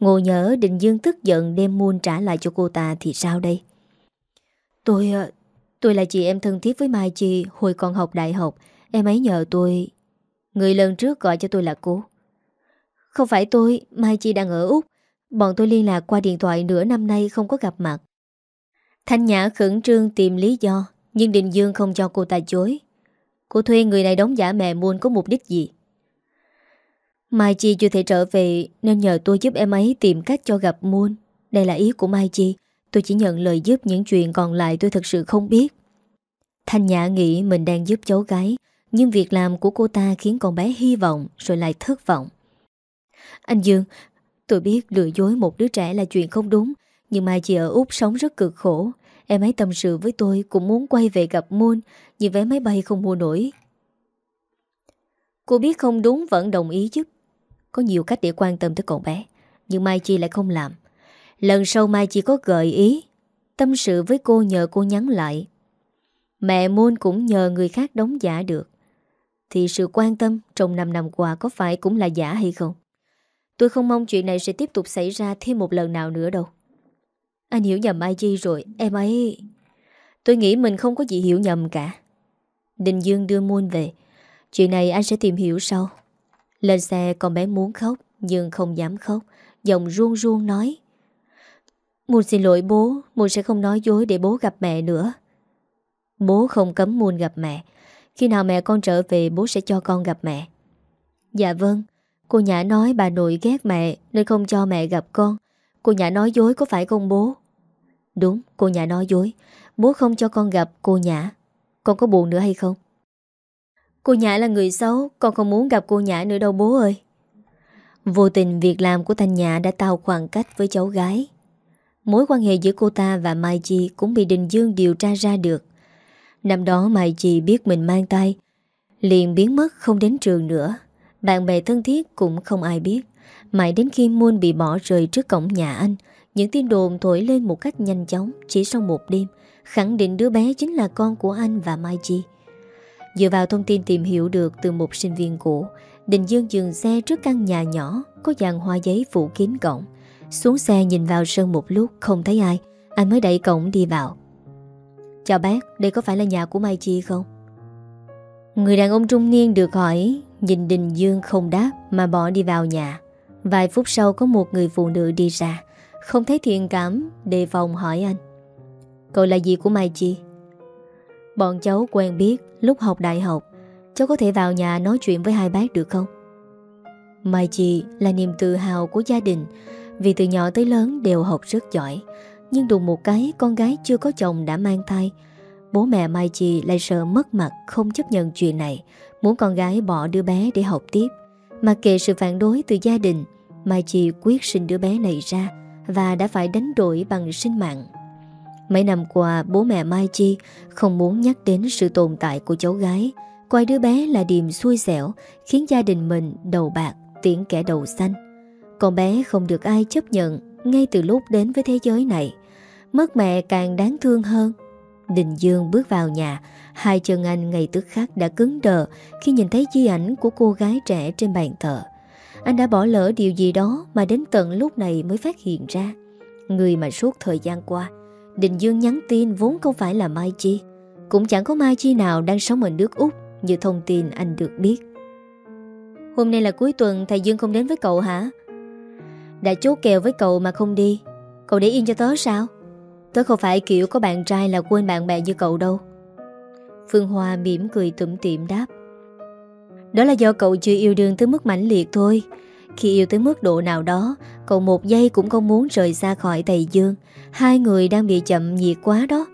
Ngộ nhớ đình Dương tức giận đem muôn trả lại cho cô ta thì sao đây Tôi ờ, Tôi là chị em thân thiết với Mai Chi Hồi còn học đại học Em ấy nhờ tôi Người lần trước gọi cho tôi là cô không phải tôi, Mai Chi đang ở Úc. Bọn tôi liên lạc qua điện thoại nửa năm nay không có gặp mặt. Thanh Nhã khẩn trương tìm lý do, Nhưng Đình Dương không cho cô ta chối. Cô thuê người này đóng giả mẹ muôn có mục đích gì? Mai Chi chưa thể trở về, Nên nhờ tôi giúp em ấy tìm cách cho gặp muôn Đây là ý của Mai Chi. Tôi chỉ nhận lời giúp những chuyện còn lại tôi thật sự không biết. Thanh Nhã nghĩ mình đang giúp cháu gái, Nhưng việc làm của cô ta khiến con bé hy vọng Rồi lại thất vọng. Anh Dương, Tôi biết lừa dối một đứa trẻ là chuyện không đúng, Nhưng Mai Chi ở Úc sống rất cực khổ. Em ấy tâm sự với tôi cũng muốn quay về gặp Moon, Nhưng vé máy bay không mua nổi. Cô biết không đúng vẫn đồng ý chứ. Có nhiều cách để quan tâm tới cậu bé, Nhưng Mai Chi lại không làm. Lần sau Mai Chi có gợi ý, Tâm sự với cô nhờ cô nhắn lại. Mẹ Moon cũng nhờ người khác đóng giả được. Thì sự quan tâm trong 5 năm qua có phải cũng là giả hay không? Tôi không mong chuyện này sẽ tiếp tục xảy ra thêm một lần nào nữa đâu. Anh hiểu nhầm ai gì rồi, Em ấy Tôi nghĩ mình không có gì hiểu nhầm cả. Đình Dương đưa Muôn về. Chuyện này anh sẽ tìm hiểu sau. Lên xe, con bé muốn khóc, Nhưng không dám khóc. Giọng ruông ruông nói. Muôn xin lỗi bố Muôn sẽ không nói dối để bố gặp mẹ nữa. Bố không cấm Muôn gặp mẹ. Khi nào mẹ con trở về, Bố sẽ cho con gặp mẹ. Dạ vâng. Cô Nhã nói bà nội ghét mẹ Nên không cho mẹ gặp con. Cô Nhã nói dối có phải không bố? Đúng, cô Nhã nói dối. Bố không cho con gặp cô Nhã. Con có buồn nữa hay không? Cô Nhã là người xấu Con không muốn gặp cô Nhã nữa đâu bố ơi. Vô tình việc làm của Thanh Nhã đã tạo khoảng cách với cháu gái. Mối quan hệ giữa cô ta và Mai Chi cũng bị Đình Dương điều tra ra được. Năm đó Mai Chi biết mình mang tay Liền biến mất không đến trường nữa. Bạn bè thân thiết cũng không ai biết. Mãi đến khi Moon bị bỏ rời trước cổng nhà anh những tin đồn thổi lên một cách nhanh chóng Chỉ sau một đêm Khẳng định đứa bé chính là con của anh và Mai Chi. Dựa vào thông tin tìm hiểu được Từ một sinh viên cũ Đình Dương dừng xe trước căn nhà nhỏ Có dàn hoa giấy phủ kín cổng. Xuống xe nhìn vào sân một lúc Không thấy ai. Anh mới đẩy cổng đi vào. Chào bác, đây có phải là nhà của Mai Chi không? Người đàn ông trung niên được hỏi. Nhìn Đình Dương không đáp Mà bỏ đi vào nhà. Vài phút sau có một người phụ nữ đi ra. Không thấy thiện cảm, Đề phòng hỏi anh. Cậu là gì của Mai Chi Bọn cháu quen biết Lúc học đại học. Cháu có thể vào nhà nói chuyện với hai bác được không? Mai Chi là niềm tự hào của gia đình. Vì từ nhỏ tới lớn đều học rất giỏi. Nhưng đùng một cái, Con gái chưa có chồng đã mang thai. Bố mẹ Mai Chi lại sợ mất mặt Không chấp nhận chuyện này. Muốn con gái bỏ đứa bé để học tiếp Mặc kệ sự phản đối từ gia đình Mai Chi quyết sinh đứa bé này ra và đã phải đánh đổi bằng sinh mạng. Mấy năm qua bố mẹ Mai Chi không muốn nhắc đến sự tồn tại của cháu gái, coi đứa bé là điềm xui xẻo, khiến gia đình mình đầu bạc, tiễn kẻ đầu xanh. Con bé không được ai chấp nhận ngay từ lúc đến với thế giới này. Mất mẹ càng đáng thương hơn. Đình Dương bước vào nhà, hai chân anh ngay tức khắc đã cứng đờ khi nhìn thấy di ảnh của cô gái trẻ trên bàn thờ. Anh đã bỏ lỡ điều gì đó mà đến tận lúc này mới phát hiện ra. Người mà suốt thời gian qua, Đình Dương nhắn tin vốn không phải là Mai Chi. Cũng chẳng có Mai Chi nào đang sống ở nước Úc như thông tin anh được biết. Hôm nay là cuối tuần thầy Dương không đến với cậu hả? Đã chốt kèo với cậu mà không đi. Cậu để yên cho tớ sao? Tớ không phải kiểu có bạn trai là quên bạn bè như cậu đâu. Phương Hoa mỉm cười tủm tiệm đáp. Đó là do cậu chưa yêu đương tới mức mãnh liệt thôi. Khi yêu tới mức độ nào đó, Cậu một giây cũng không muốn rời xa khỏi Tây Dương. Hai người đang bị chậm nhiệt quá đó.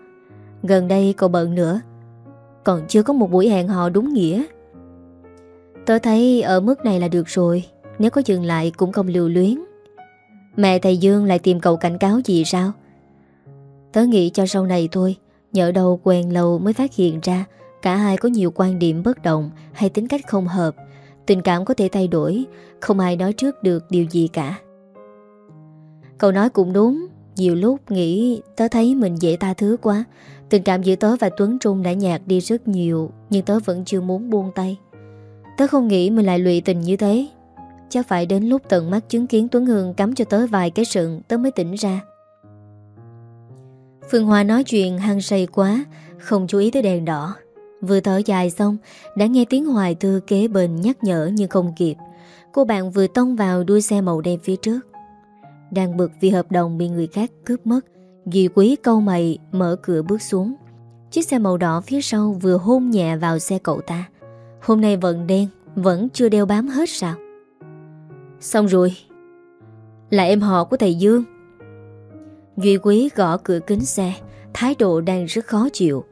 Gần đây cậu bận nữa. Còn chưa có một buổi hẹn hò đúng nghĩa. Tớ thấy ở mức này là được rồi. Nếu có dừng lại cũng không lưu luyến. Mẹ thầy Dương lại tìm cậu cảnh cáo gì sao? Tớ nghĩ cho sau này thôi Nhỡ đâu quen lâu mới phát hiện ra Cả hai có nhiều quan điểm bất đồng hay tính cách không hợp. Tình cảm có thể thay đổi, không ai nói trước được điều gì cả. Cậu nói cũng đúng, nhiều lúc nghĩ tớ thấy mình dễ tha thứ quá. Tình cảm giữa tớ và Tuấn Trung đã nhạt đi rất nhiều, nhưng tớ vẫn chưa muốn buông tay. Tớ không nghĩ mình lại lụy tình như thế. Chắc phải đến lúc tận mắt chứng kiến Tuấn Hương cắm cho tớ vài cái sừng tớ mới tỉnh ra. Phương Hoa nói chuyện hăng say quá, không chú ý tới đèn đỏ. Vừa thở dài xong Đã nghe tiếng hoài thư kế bên nhắc nhở nhưng không kịp. Cô bạn vừa tông vào đuôi xe màu đen phía trước. Đang bực vì hợp đồng bị người khác cướp mất Duy quý câu mày mở cửa bước xuống. Chiếc xe màu đỏ phía sau vừa hôn nhẹ vào xe cậu ta. Hôm nay vẫn đen Vẫn chưa đeo bám hết sao? Xong rồi. Là em họ của thầy Dương. Duy Quý gõ cửa kính xe, Thái độ đang rất khó chịu.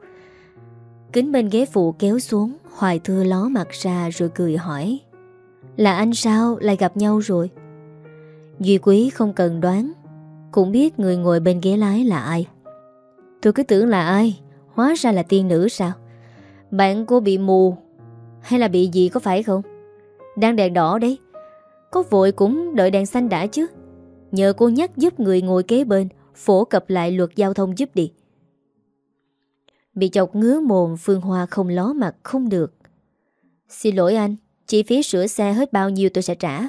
Kính bên ghế phụ kéo xuống, Hoài Thư ló mặt ra rồi cười hỏi, Là anh sao? Lại gặp nhau rồi? Duy Quý không cần đoán, Cũng biết người ngồi bên ghế lái là ai. Tôi cứ tưởng là ai? Hóa ra là tiên nữ sao? Bạn cô bị mù Hay là bị gì có phải không? Đang đèn đỏ đấy. Có vội cũng đợi đèn xanh đã chứ. Nhờ cô nhắc giúp người ngồi kế bên Phổ cập lại luật giao thông giúp đi. Bị chọc ngứa mồm, Phương Hoa không ló mặt, không được. Xin lỗi anh, Chi phí sửa xe hết bao nhiêu tôi sẽ trả.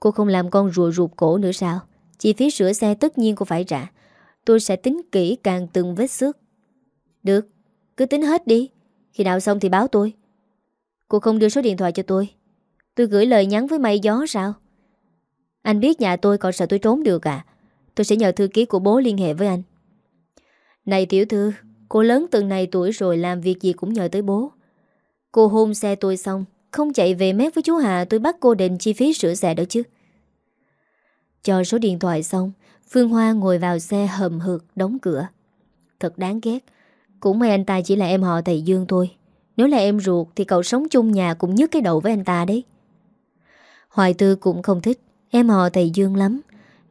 Cô không làm con rùa ruột cổ nữa sao? Chi phí sửa xe tất nhiên cô phải trả. Tôi sẽ tính kỹ càng từng vết xước. Được, Cứ tính hết đi. Khi nào xong thì báo tôi. Cô không đưa số điện thoại cho tôi. Tôi gửi lời nhắn với mây gió sao? Anh biết nhà tôi còn sợ tôi trốn được à? Tôi sẽ nhờ thư ký của bố liên hệ với anh. Này tiểu thư, Cô lớn từng này tuổi rồi làm việc gì cũng nhờ tới bố. Cô hôn xe tôi xong, Không chạy về mét với chú Hà, Tôi bắt cô định chi phí sửa xe đó chứ. Cho số điện thoại xong, Phương Hoa ngồi vào xe hầm hực đóng cửa. Thật đáng ghét, Cũng may anh ta chỉ là em họ thầy Dương thôi. Nếu là em ruột thì cậu sống chung nhà cũng nhức cái đầu với anh ta đấy. Hoài Tư cũng không thích, Em họ thầy Dương lắm.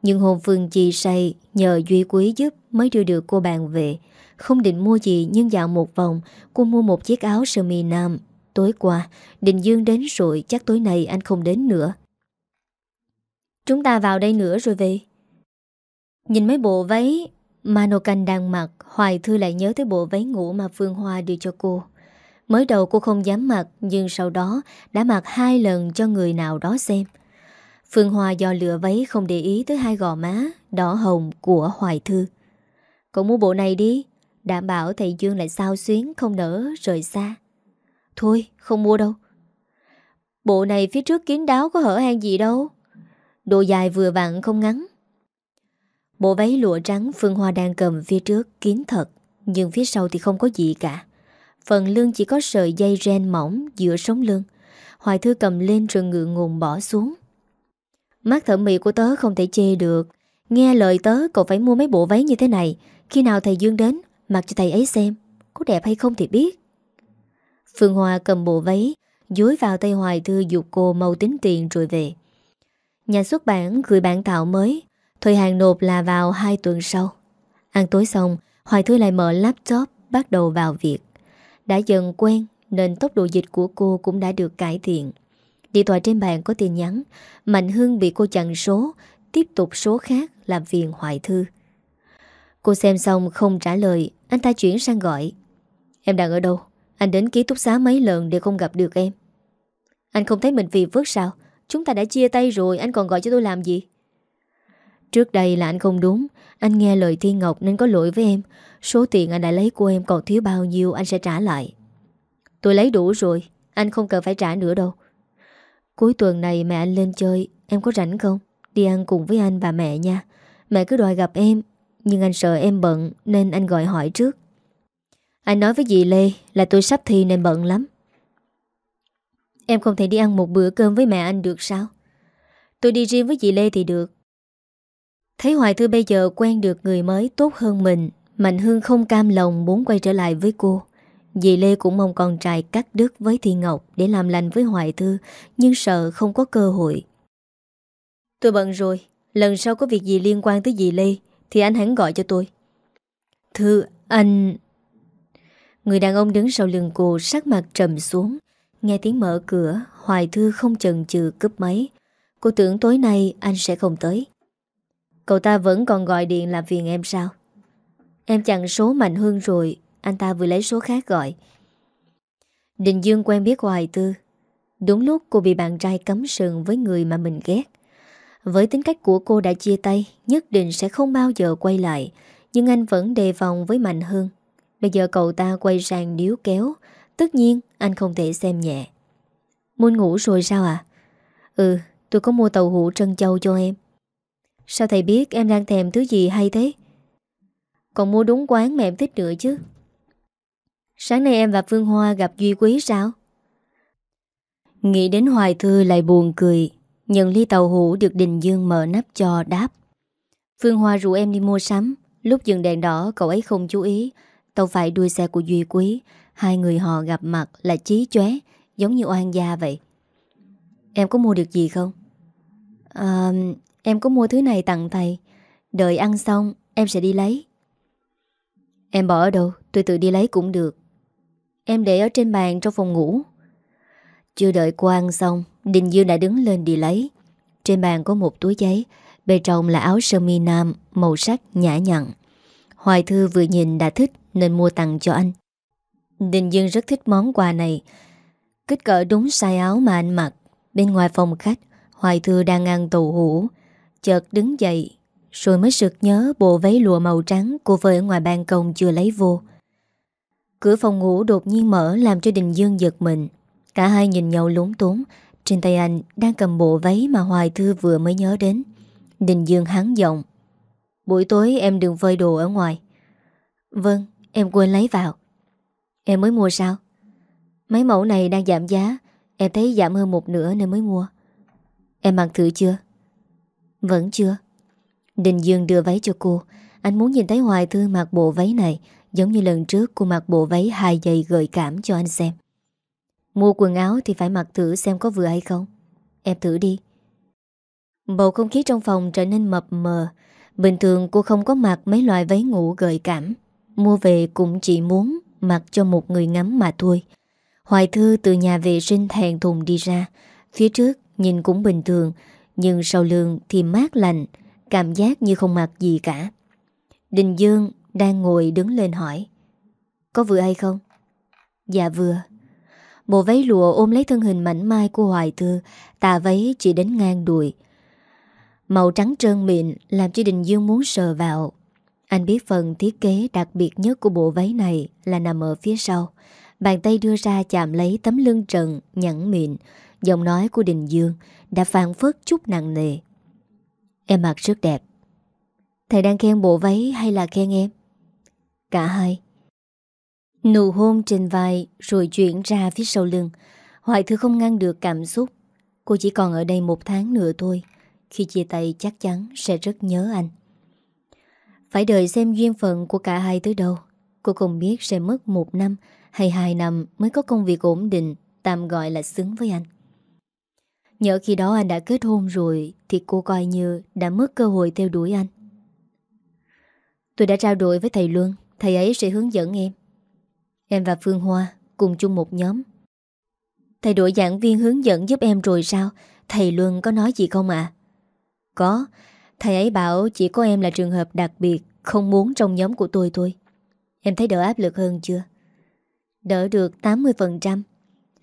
Nhưng hồn Phương Chi say Nhờ Duy Quý giúp mới đưa được cô bạn về. Không định mua gì Nhưng dạo một vòng, Cô mua một chiếc áo sơ mi nam. Tối qua Định Dương đến rồi, Chắc tối nay anh không đến nữa. Chúng ta vào đây nữa rồi về. Nhìn mấy bộ váy Manokan đang mặc, Hoài Thư lại nhớ tới bộ váy ngủ mà Phương Hoa đưa cho cô. Mới đầu cô không dám mặc, Nhưng sau đó đã mặc hai lần cho người nào đó xem. Phương Hoa do lựa váy không để ý tới hai gò má Đỏ hồng của Hoài Thư. Cậu mua bộ này đi, Đảm bảo thầy Dương lại sao xuyến Không nỡ rời xa. Thôi, không mua đâu. Bộ này phía trước kín đáo có hở hang gì đâu. Đồ dài vừa vặn không ngắn. Bộ váy lụa trắng Phương Hoa đang cầm phía trước kín thật, Nhưng phía sau thì không có gì cả. Phần lưng chỉ có sợi dây ren mỏng giữa sống lưng. Hoài Thư cầm lên rồi ngựa ngùng bỏ xuống. Mắt thẩm mỹ của tớ không thể chê được. Nghe lời tớ, cậu phải mua mấy bộ váy như thế này. Khi nào thầy Dương đến, Mặc cho thầy ấy xem. Có đẹp hay không thì biết. Phương Hoa cầm bộ váy Dối vào tay Hoài Thư dục cô mau tính tiền rồi về. Nhà xuất bản gửi bản thảo mới. Thời hạn nộp là vào 2 tuần sau. Ăn tối xong, Hoài Thư lại mở laptop, Bắt đầu vào việc. Đã dần quen, Nên tốc độ dịch của cô cũng đã được cải thiện. Điện thoại trên bàn có tin nhắn. Mạnh Hưng bị cô chặn số, Tiếp tục số khác làm phiền hoại Thư. Cô xem xong không trả lời, Anh ta chuyển sang gọi. Em đang ở đâu? Anh đến ký túc xá mấy lần để không gặp được em. Anh không thấy mình vì vớt sao? Chúng ta đã chia tay rồi, Anh còn gọi cho tôi làm gì? Trước đây là anh không đúng. Anh nghe lời Thiên Ngọc nên có lỗi với em. Số tiền anh đã lấy của em còn thiếu bao nhiêu, Anh sẽ trả lại. Tôi lấy đủ rồi, Anh không cần phải trả nữa đâu. Cuối tuần này mẹ anh lên chơi, Em có rảnh không? Đi ăn cùng với anh và mẹ nha. Mẹ cứ đòi gặp em, Nhưng anh sợ em bận Nên anh gọi hỏi trước. Anh nói với dì Lê là tôi sắp thi nên bận lắm. Em không thể đi ăn một bữa cơm với mẹ anh được sao? Tôi đi riêng với dì Lê thì được. Thấy Hoài Thư bây giờ quen được người mới tốt hơn mình, Mạnh Hương không cam lòng muốn quay trở lại với cô. Dì Lê cũng mong con trai cắt đứt với Thiên Ngọc Để làm lành với Hoài Thư Nhưng sợ không có cơ hội. Tôi bận rồi. Lần sau có việc gì liên quan tới dì Lê Thì anh hãy gọi cho tôi. Thư anh Người đàn ông đứng sau lưng cô sắc mặt trầm xuống. Nghe tiếng mở cửa Hoài Thư không chần chừ cướp máy. Cô tưởng tối nay anh sẽ không tới. Cậu ta vẫn còn gọi điện làm phiền em sao? Em chặn số Mạnh Hương rồi anh ta vừa lấy số khác gọi. Đình Dương quen biết Hoài Tư. Đúng lúc cô bị bạn trai cấm sừng với người mà mình ghét. Với tính cách của cô đã chia tay, Nhất định sẽ không bao giờ quay lại, Nhưng anh vẫn đề phòng với Mạnh Hương Bây giờ cậu ta quay sang điếu kéo, Tất nhiên anh không thể xem nhẹ. Muốn ngủ rồi sao à Ừ tôi có mua tàu hũ trân châu cho em. Sao thầy biết em đang thèm thứ gì hay thế? Còn mua đúng quán mà em thích nữa chứ. Sáng nay em và Phương Hoa gặp Duy Quý sao? Nghĩ đến Hoài Thư lại buồn cười. Nhận ly tàu hũ được Đình Dương mở nắp cho đáp. Phương Hoa rủ em đi mua sắm. Lúc dừng đèn đỏ cậu ấy không chú ý. Tàu phải đuôi xe của Duy Quý. Hai người họ gặp mặt là chí chóe Giống như oan gia vậy. Em có mua được gì không? À, em có mua thứ này tặng thầy. Đợi ăn xong em sẽ đi lấy. Em bỏ ở đâu? Tôi tự đi lấy cũng được. Em để ở trên bàn trong phòng ngủ. Chưa đợi cô ăn xong, Đình Dương đã đứng lên đi lấy. Trên bàn có một túi giấy, Bên trong là áo sơ mi nam Màu sắc nhã nhặn. Hoài Thư vừa nhìn đã thích Nên mua tặng cho anh. Đình Dương rất thích món quà này. Kích cỡ đúng size áo mà anh mặc. Bên ngoài phòng khách, Hoài Thư đang ăn tù hủ Chợt đứng dậy, Rồi mới sực nhớ bộ váy lụa màu trắng Cô vợ ở ngoài ban công chưa lấy vô. Cửa phòng ngủ đột nhiên mở Làm cho Đình Dương giật mình. Cả hai nhìn nhau lúng túng. Trên tay anh đang cầm bộ váy mà Hoài Thư vừa mới nhớ đến. Đình Dương hắn giọng. Buổi tối em đừng phơi đồ ở ngoài. Vâng em quên lấy vào. Em mới mua sao? Mấy mẫu này đang giảm giá. Em thấy giảm hơn một nửa nên mới mua. Em mặc thử chưa? Vẫn chưa. Đình Dương đưa váy cho cô. Anh muốn nhìn thấy Hoài Thư mặc bộ váy này. Giống như lần trước cô mặc bộ váy hai giày gợi cảm cho anh xem. Mua quần áo thì phải mặc thử xem có vừa hay không. Em thử đi. Bầu không khí trong phòng trở nên mập mờ. Bình thường cô không có mặc mấy loại váy ngủ gợi cảm. Mua về cũng chỉ muốn mặc cho một người ngắm mà thôi. Hoài Thư từ nhà vệ sinh thèn thùng đi ra. Phía trước nhìn cũng bình thường, Nhưng sau lưng thì mát lạnh, Cảm giác như không mặc gì cả. Đình Dương đang ngồi đứng lên hỏi. Có vừa hay không? Dạ vừa. Bộ váy lụa ôm lấy thân hình mảnh mai của Hoài Thư, Tà váy chỉ đến ngang đùi. Màu trắng trơn mịn Làm cho Đình Dương muốn sờ vào. Anh biết phần thiết kế đặc biệt nhất của bộ váy này Là nằm ở phía sau. Bàn tay đưa ra chạm lấy tấm lưng trần Nhẵn mịn. Giọng nói của Đình Dương Đã phản phất chút nặng nề. Em mặc rất đẹp. Thầy đang khen bộ váy hay là khen em? Cả hai. Nụ hôn trên vai Rồi chuyển ra phía sau lưng. Hoài Thư không ngăn được cảm xúc. Cô chỉ còn ở đây một tháng nữa thôi. Khi chia tay chắc chắn sẽ rất nhớ anh. Phải đợi xem duyên phận của cả hai tới đâu. Cô không biết sẽ mất một năm hay hai năm mới có công việc ổn định tạm gọi là xứng với anh. Nhớ khi đó anh đã kết hôn rồi thì cô coi như đã mất cơ hội theo đuổi anh. Tôi đã trao đổi với thầy Luân, thầy ấy sẽ hướng dẫn em. Em và Phương Hoa cùng chung một nhóm. Thầy đổi giảng viên hướng dẫn giúp em rồi sao? Thầy Luân có nói gì không ạ? Có, thầy ấy bảo chỉ có em là trường hợp đặc biệt, không muốn trong nhóm của tôi thôi. Em thấy đỡ áp lực hơn chưa? Đỡ được 80%.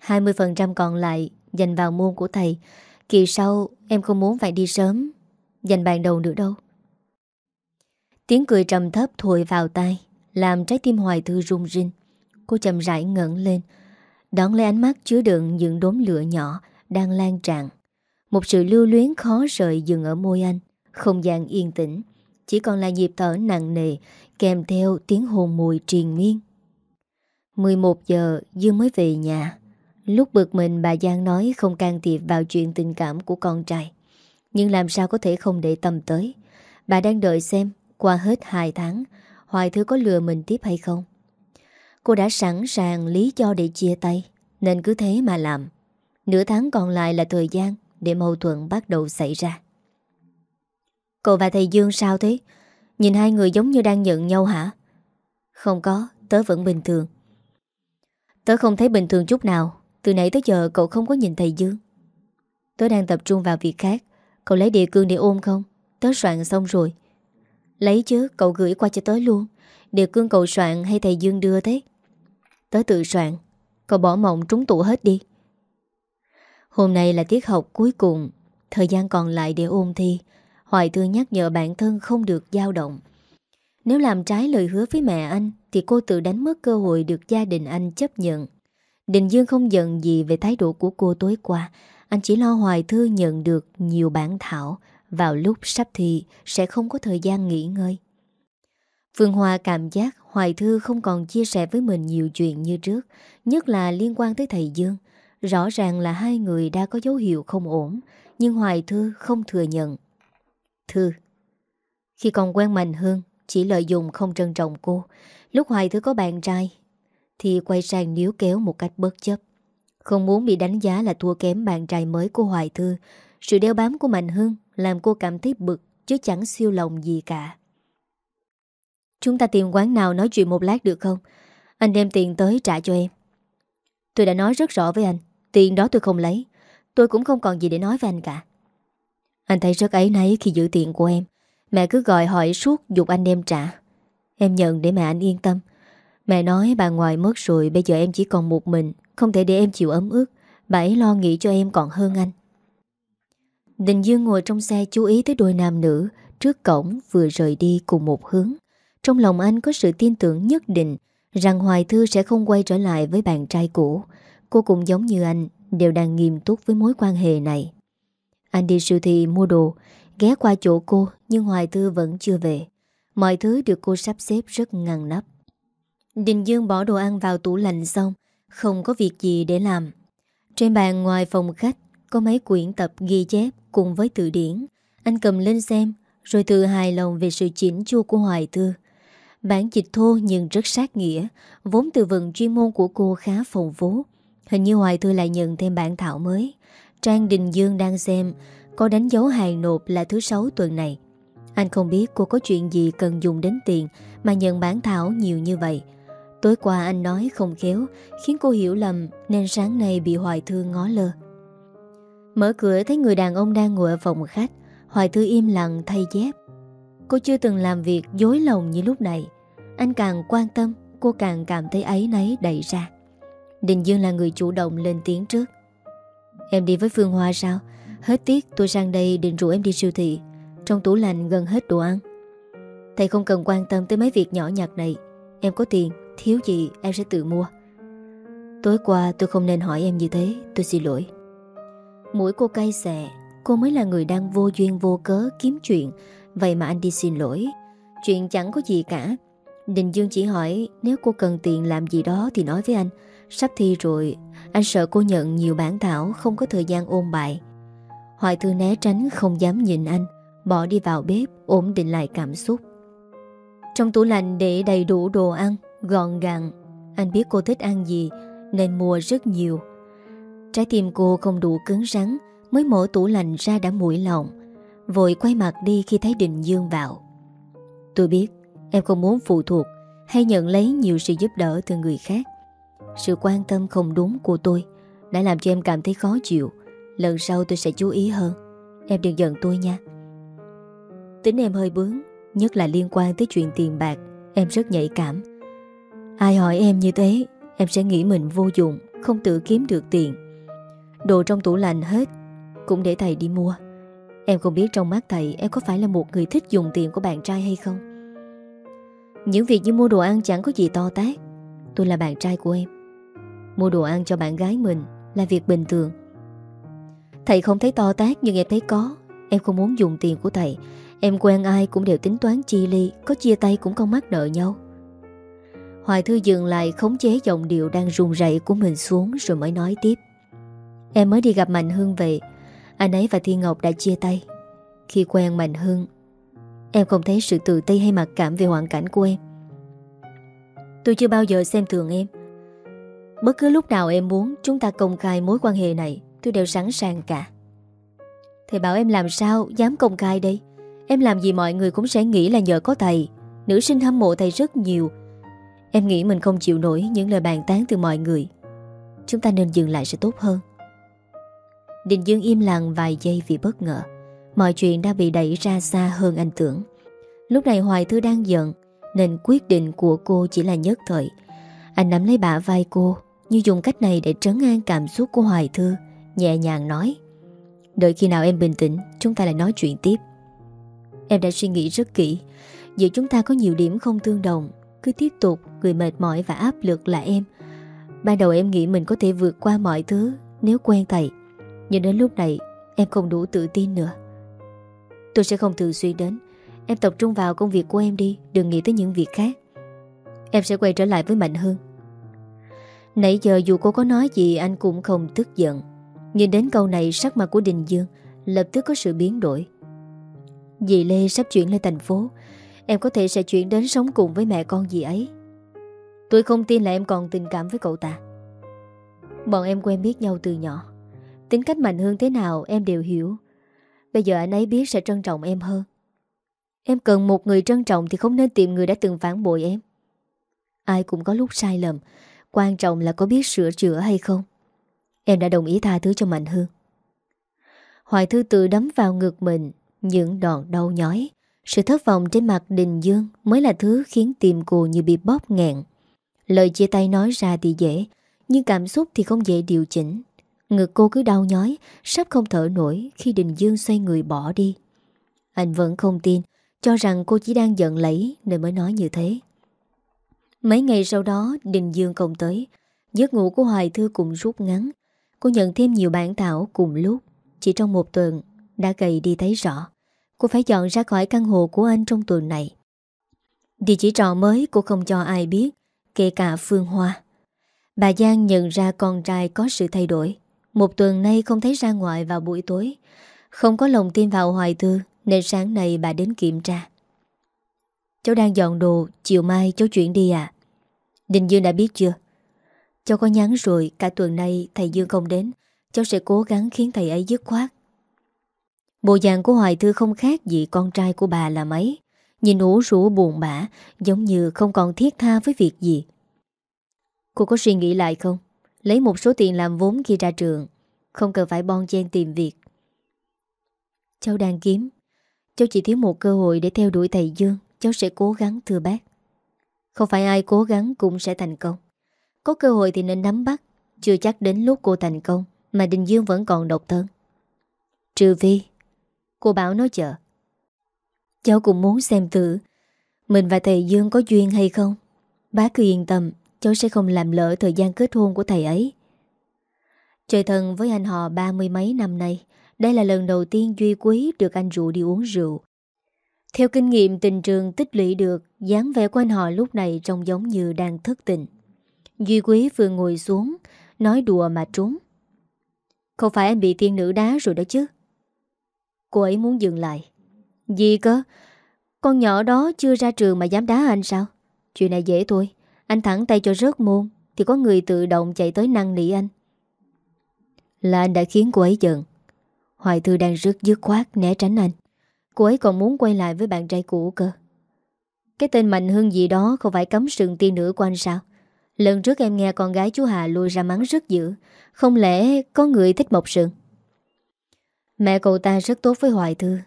20% còn lại dành vào môn của thầy. Kỳ sau em không muốn phải đi sớm, dành bàn đầu nữa đâu. Tiếng cười trầm thấp thổi vào tai, làm trái tim hoài thư rung rinh. Cô chậm rãi ngẩng lên, đón lấy ánh mắt chứa đựng những đốm lửa nhỏ đang lan tràn. Một sự lưu luyến khó rời dừng ở môi anh, không gian yên tĩnh, chỉ còn là nhịp thở nặng nề kèm theo tiếng hồn mùi triền miên. 11 giờ Dương mới về nhà. Lúc bực mình bà Giang nói không can thiệp vào chuyện tình cảm của con trai. Nhưng làm sao có thể không để tâm tới. Bà đang đợi xem qua hết 2 tháng Hoài Thư có lừa mình tiếp hay không. Cô đã sẵn sàng lý do để chia tay, Nên cứ thế mà làm. Nửa tháng còn lại là thời gian Để mâu thuẫn bắt đầu xảy ra. Cậu và thầy Dương sao thế? Nhìn hai người giống như đang nhận nhau hả? Không có, Tớ vẫn bình thường. Tớ không thấy bình thường chút nào. Từ nãy tới giờ cậu không có nhìn thầy Dương. Tớ đang tập trung vào việc khác. Cậu lấy địa cương để ôm không? Tớ soạn xong rồi. Lấy chứ, cậu gửi qua cho tớ luôn. Địa cương cậu soạn hay thầy Dương đưa thế? Tớ tự soạn. Cậu bỏ mộng trúng tủ hết đi. Hôm nay là tiết học cuối cùng. Thời gian còn lại để ôn thi. Hoài Thư nhắc nhở bản thân không được dao động. Nếu làm trái lời hứa với mẹ anh, Thì cô tự đánh mất cơ hội được gia đình anh chấp nhận. Đình Dương không giận gì về thái độ của cô tối qua. Anh chỉ lo Hoài Thư nhận được nhiều bản thảo. Vào lúc sắp thi sẽ không có thời gian nghỉ ngơi Phương Hoa cảm giác Hoài Thư không còn chia sẻ với mình nhiều chuyện như trước, nhất là liên quan tới thầy Dương. Rõ ràng là hai người đã có dấu hiệu không ổn, nhưng Hoài Thư không thừa nhận. Thư Khi còn quen Mạnh Hương, chỉ lợi dụng không trân trọng cô. Lúc Hoài Thư có bạn trai, thì quay sang níu kéo một cách bất chấp. Không muốn bị đánh giá là thua kém bạn trai mới của Hoài Thư, sự đeo bám của Mạnh Hương làm cô cảm thấy bực chứ chẳng siêu lòng gì cả. Chúng ta tìm quán nào nói chuyện một lát được không? Anh đem tiền tới trả cho em. Tôi đã nói rất rõ với anh, tiền đó tôi không lấy. Tôi cũng không còn gì để nói với anh cả. Anh thấy rất ấy nấy khi giữ tiền của em. Mẹ cứ gọi hỏi suốt dục anh đem trả. Em nhận để mẹ anh yên tâm. Mẹ nói bà ngoài mất rồi bây giờ em chỉ còn một mình, không thể để em chịu ấm ức. Bà ấy lo nghĩ cho em còn hơn anh. Đình Dương ngồi trong xe chú ý tới đôi nam nữ trước cổng vừa rời đi cùng một hướng. Trong lòng anh có sự tin tưởng nhất định rằng Hoài Thư sẽ không quay trở lại với bạn trai cũ. Cô cũng giống như anh, đều đang nghiêm túc với mối quan hệ này. Anh đi siêu thị mua đồ, ghé qua chỗ cô nhưng Hoài Thư vẫn chưa về. Mọi thứ được cô sắp xếp rất ngăn nắp. Đình Dương bỏ đồ ăn vào tủ lạnh xong, không có việc gì để làm. Trên bàn ngoài phòng khách có mấy quyển tập ghi chép cùng với từ điển. Anh cầm lên xem, rồi tự hài lòng về sự chỉnh chu của Hoài Thư. Bản dịch thô nhưng rất sát nghĩa, vốn từ vựng chuyên môn của cô khá phong phú. Hình như Hoài Thư lại nhận thêm bản thảo mới. Trang Đình Dương đang xem, có đánh dấu hàng nộp là thứ sáu tuần này. Anh không biết cô có chuyện gì cần dùng đến tiền mà nhận bản thảo nhiều như vậy. Tối qua anh nói không khéo, khiến cô hiểu lầm nên sáng nay bị Hoài Thư ngó lơ. Mở cửa thấy người đàn ông đang ngồi ở phòng khách, Hoài Thư im lặng thay dép. Cô chưa từng làm việc dối lòng như lúc này. Anh càng quan tâm, cô càng cảm thấy ấy nấy đẩy ra. Đình Dương là người chủ động lên tiếng trước. Em đi với Phương Hoa sao? Hết tiết tôi sang đây định rủ em đi siêu thị. Trong tủ lạnh gần hết đồ ăn. Thầy không cần quan tâm tới mấy việc nhỏ nhặt này. Em có tiền, thiếu gì em sẽ tự mua. Tối qua tôi không nên hỏi em như thế, tôi xin lỗi. Mũi cô cay xè, cô mới là người đang vô duyên vô cớ kiếm chuyện, vậy mà anh đi xin lỗi. Chuyện chẳng có gì cả. Đình Dương chỉ hỏi nếu cô cần tiền làm gì đó thì nói với anh. Sắp thi rồi, anh sợ cô nhận nhiều bản thảo không có thời gian ôn bài. Hoài Thư né tránh không dám nhìn anh, bỏ đi vào bếp ổn định lại cảm xúc. Trong tủ lạnh để đầy đủ đồ ăn, gọn gàng. Anh biết cô thích ăn gì nên mua rất nhiều. Trái tim cô không đủ cứng rắn mới mở tủ lạnh ra đã mũi lòng. Vội quay mặt đi khi thấy Đình Dương vào. Tôi biết em không muốn phụ thuộc hay nhận lấy nhiều sự giúp đỡ từ người khác. Sự quan tâm không đúng của tôi đã làm cho em cảm thấy khó chịu. Lần sau tôi sẽ chú ý hơn. Em đừng giận tôi nha. Tính em hơi bướng, nhất là liên quan tới chuyện tiền bạc. Em rất nhạy cảm. Ai hỏi em như thế, em sẽ nghĩ mình vô dụng, không tự kiếm được tiền. Đồ trong tủ lạnh hết, cũng để thầy đi mua. Em không biết trong mắt thầy em có phải là một người thích dùng tiền của bạn trai hay không. Những việc như mua đồ ăn chẳng có gì to tát. Tôi là bạn trai của em. Mua đồ ăn cho bạn gái mình là việc bình thường. Thầy không thấy to tát nhưng em thấy có. Em không muốn dùng tiền của thầy. Em quen ai cũng đều tính toán chi ly, có chia tay cũng không mắc nợ nhau. Hoài Thư dừng lại khống chế giọng điệu đang run rẩy của mình xuống rồi mới nói tiếp. Em mới đi gặp Mạnh Hưng về, anh ấy và Thiên Ngọc đã chia tay. Khi quen Mạnh Hưng, em không thấy sự tự ti hay mặc cảm về hoàn cảnh của em. Tôi chưa bao giờ xem thường em. Bất cứ lúc nào em muốn chúng ta công khai mối quan hệ này, tôi đều sẵn sàng cả. Thầy bảo em làm sao dám công khai đây? Em làm gì mọi người cũng sẽ nghĩ là nhờ có thầy. Nữ sinh hâm mộ thầy rất nhiều Em nghĩ mình không chịu nổi những lời bàn tán từ mọi người Chúng ta nên dừng lại sẽ tốt hơn Đình Dương im lặng vài giây vì bất ngờ. Mọi chuyện đã bị đẩy ra xa hơn anh tưởng. Lúc này Hoài Thư đang giận, Nên quyết định của cô chỉ là nhất thời. Anh nắm lấy bả vai cô, Như dùng cách này để trấn an cảm xúc của Hoài Thư, Nhẹ nhàng nói, Đợi khi nào em bình tĩnh, Chúng ta lại nói chuyện tiếp. Em đã suy nghĩ rất kỹ Giữa chúng ta có nhiều điểm không tương đồng, cứ tiếp tục, Người mệt mỏi và áp lực là em. Ban đầu em nghĩ mình có thể vượt qua mọi thứ, Nếu quen thầy. Nhưng đến lúc này, em không đủ tự tin nữa. Tôi sẽ không thường xuyên đến. Em tập trung vào công việc của em đi, Đừng nghĩ tới những việc khác. Em sẽ quay trở lại với Mạnh Hương. Nãy giờ dù cô có nói gì, Anh cũng không tức giận. Nhìn đến câu này, sắc mặt của Đình Dương Lập tức có sự biến đổi. Dì Lê sắp chuyển lên thành phố. Em có thể sẽ chuyển đến sống cùng với mẹ con dì ấy. Tôi không tin là em còn tình cảm với cậu ta. Bọn em quen biết nhau từ nhỏ. Tính cách Mạnh Hương thế nào em đều hiểu. Bây giờ anh ấy biết sẽ trân trọng em hơn. Em cần một người trân trọng Thì không nên tìm người đã từng phản bội em. Ai cũng có lúc sai lầm, Quan trọng là có biết sửa chữa hay không. Em đã đồng ý tha thứ cho Mạnh Hương Hoài Thư tự đấm vào ngực mình, Những đòn đau nhói, Sự thất vọng trên mặt Đình Dương Mới là thứ khiến tim cô như bị bóp nghẹn. Lời chia tay nói ra thì dễ, Nhưng cảm xúc thì không dễ điều chỉnh. Ngực cô cứ đau nhói, Sắp không thở nổi khi Đình Dương xoay người bỏ đi. Anh vẫn không tin, Cho rằng cô chỉ đang giận lấy Nên mới nói như thế. Mấy ngày sau đó, Đình Dương không tới. Giấc ngủ của Hoài Thư cũng rút ngắn. Cô nhận thêm nhiều bản thảo cùng lúc. Chỉ trong một tuần, Đã gầy đi thấy rõ. Cô phải dọn ra khỏi căn hộ của anh trong tuần này. Địa chỉ trọ mới, cô không cho ai biết, Kể cả Phương Hoa. Bà Giang nhận ra con trai có sự thay đổi. Một tuần nay không thấy ra ngoài vào buổi tối. Không có lòng tin vào Hoài Thư, Nên sáng nay bà đến kiểm tra. Cháu đang dọn đồ, Chiều mai cháu chuyển đi à Đình Dương đã biết chưa? Cháu có nhắn rồi, Cả tuần nay thầy Dương không đến. Cháu sẽ cố gắng khiến thầy ấy dứt khoát. Bộ dạng của Hoài Thư không khác gì con trai của bà là mấy. Nhìn ủ rũ buồn bã, Giống như không còn thiết tha với việc gì. Cô có suy nghĩ lại không? Lấy một số tiền làm vốn khi ra trường. Không cần phải bon chen tìm việc. Cháu đang kiếm. Cháu chỉ thiếu một cơ hội để theo đuổi thầy Dương. Cháu sẽ cố gắng, thưa bác. Không phải ai cố gắng cũng sẽ thành công. Có cơ hội thì nên nắm bắt. Chưa chắc đến lúc cô thành công, Mà Đình Dương vẫn còn độc thân. Trừ vi Cô bảo nói chờ. Cháu cũng muốn xem thử Mình và thầy Dương có duyên hay không. Bác cứ yên tâm. Cháu sẽ không làm lỡ thời gian kết hôn của thầy ấy. Trời thần với anh họ ba mươi mấy năm nay, Đây là lần đầu tiên Duy Quý được anh rủ đi uống rượu. Theo kinh nghiệm tình trường tích lũy được, dáng vẻ của anh họ lúc này trông giống như đang thức tình. Duy Quý vừa ngồi xuống, Nói đùa mà trốn. Không phải anh bị tiên nữ đá rồi đó chứ? Cô ấy muốn dừng lại. Gì cơ? Con nhỏ đó chưa ra trường mà dám đá anh sao? Chuyện này dễ thôi. Anh thẳng tay cho rớt môn, Thì có người tự động chạy tới năng nỉ anh. Là anh đã khiến cô ấy giận. Hoài Thư đang rất dứt khoát Né tránh anh. Cô ấy còn muốn quay lại với bạn trai cũ cơ. Cái tên Mạnh Hưng gì đó Không phải cấm sừng tiên nữa của anh sao? Lần trước em nghe con gái chú Hà lùi ra mắng rất dữ. Không lẽ có người thích mộc sừng? Mẹ cậu ta rất tốt với Hoài Thư.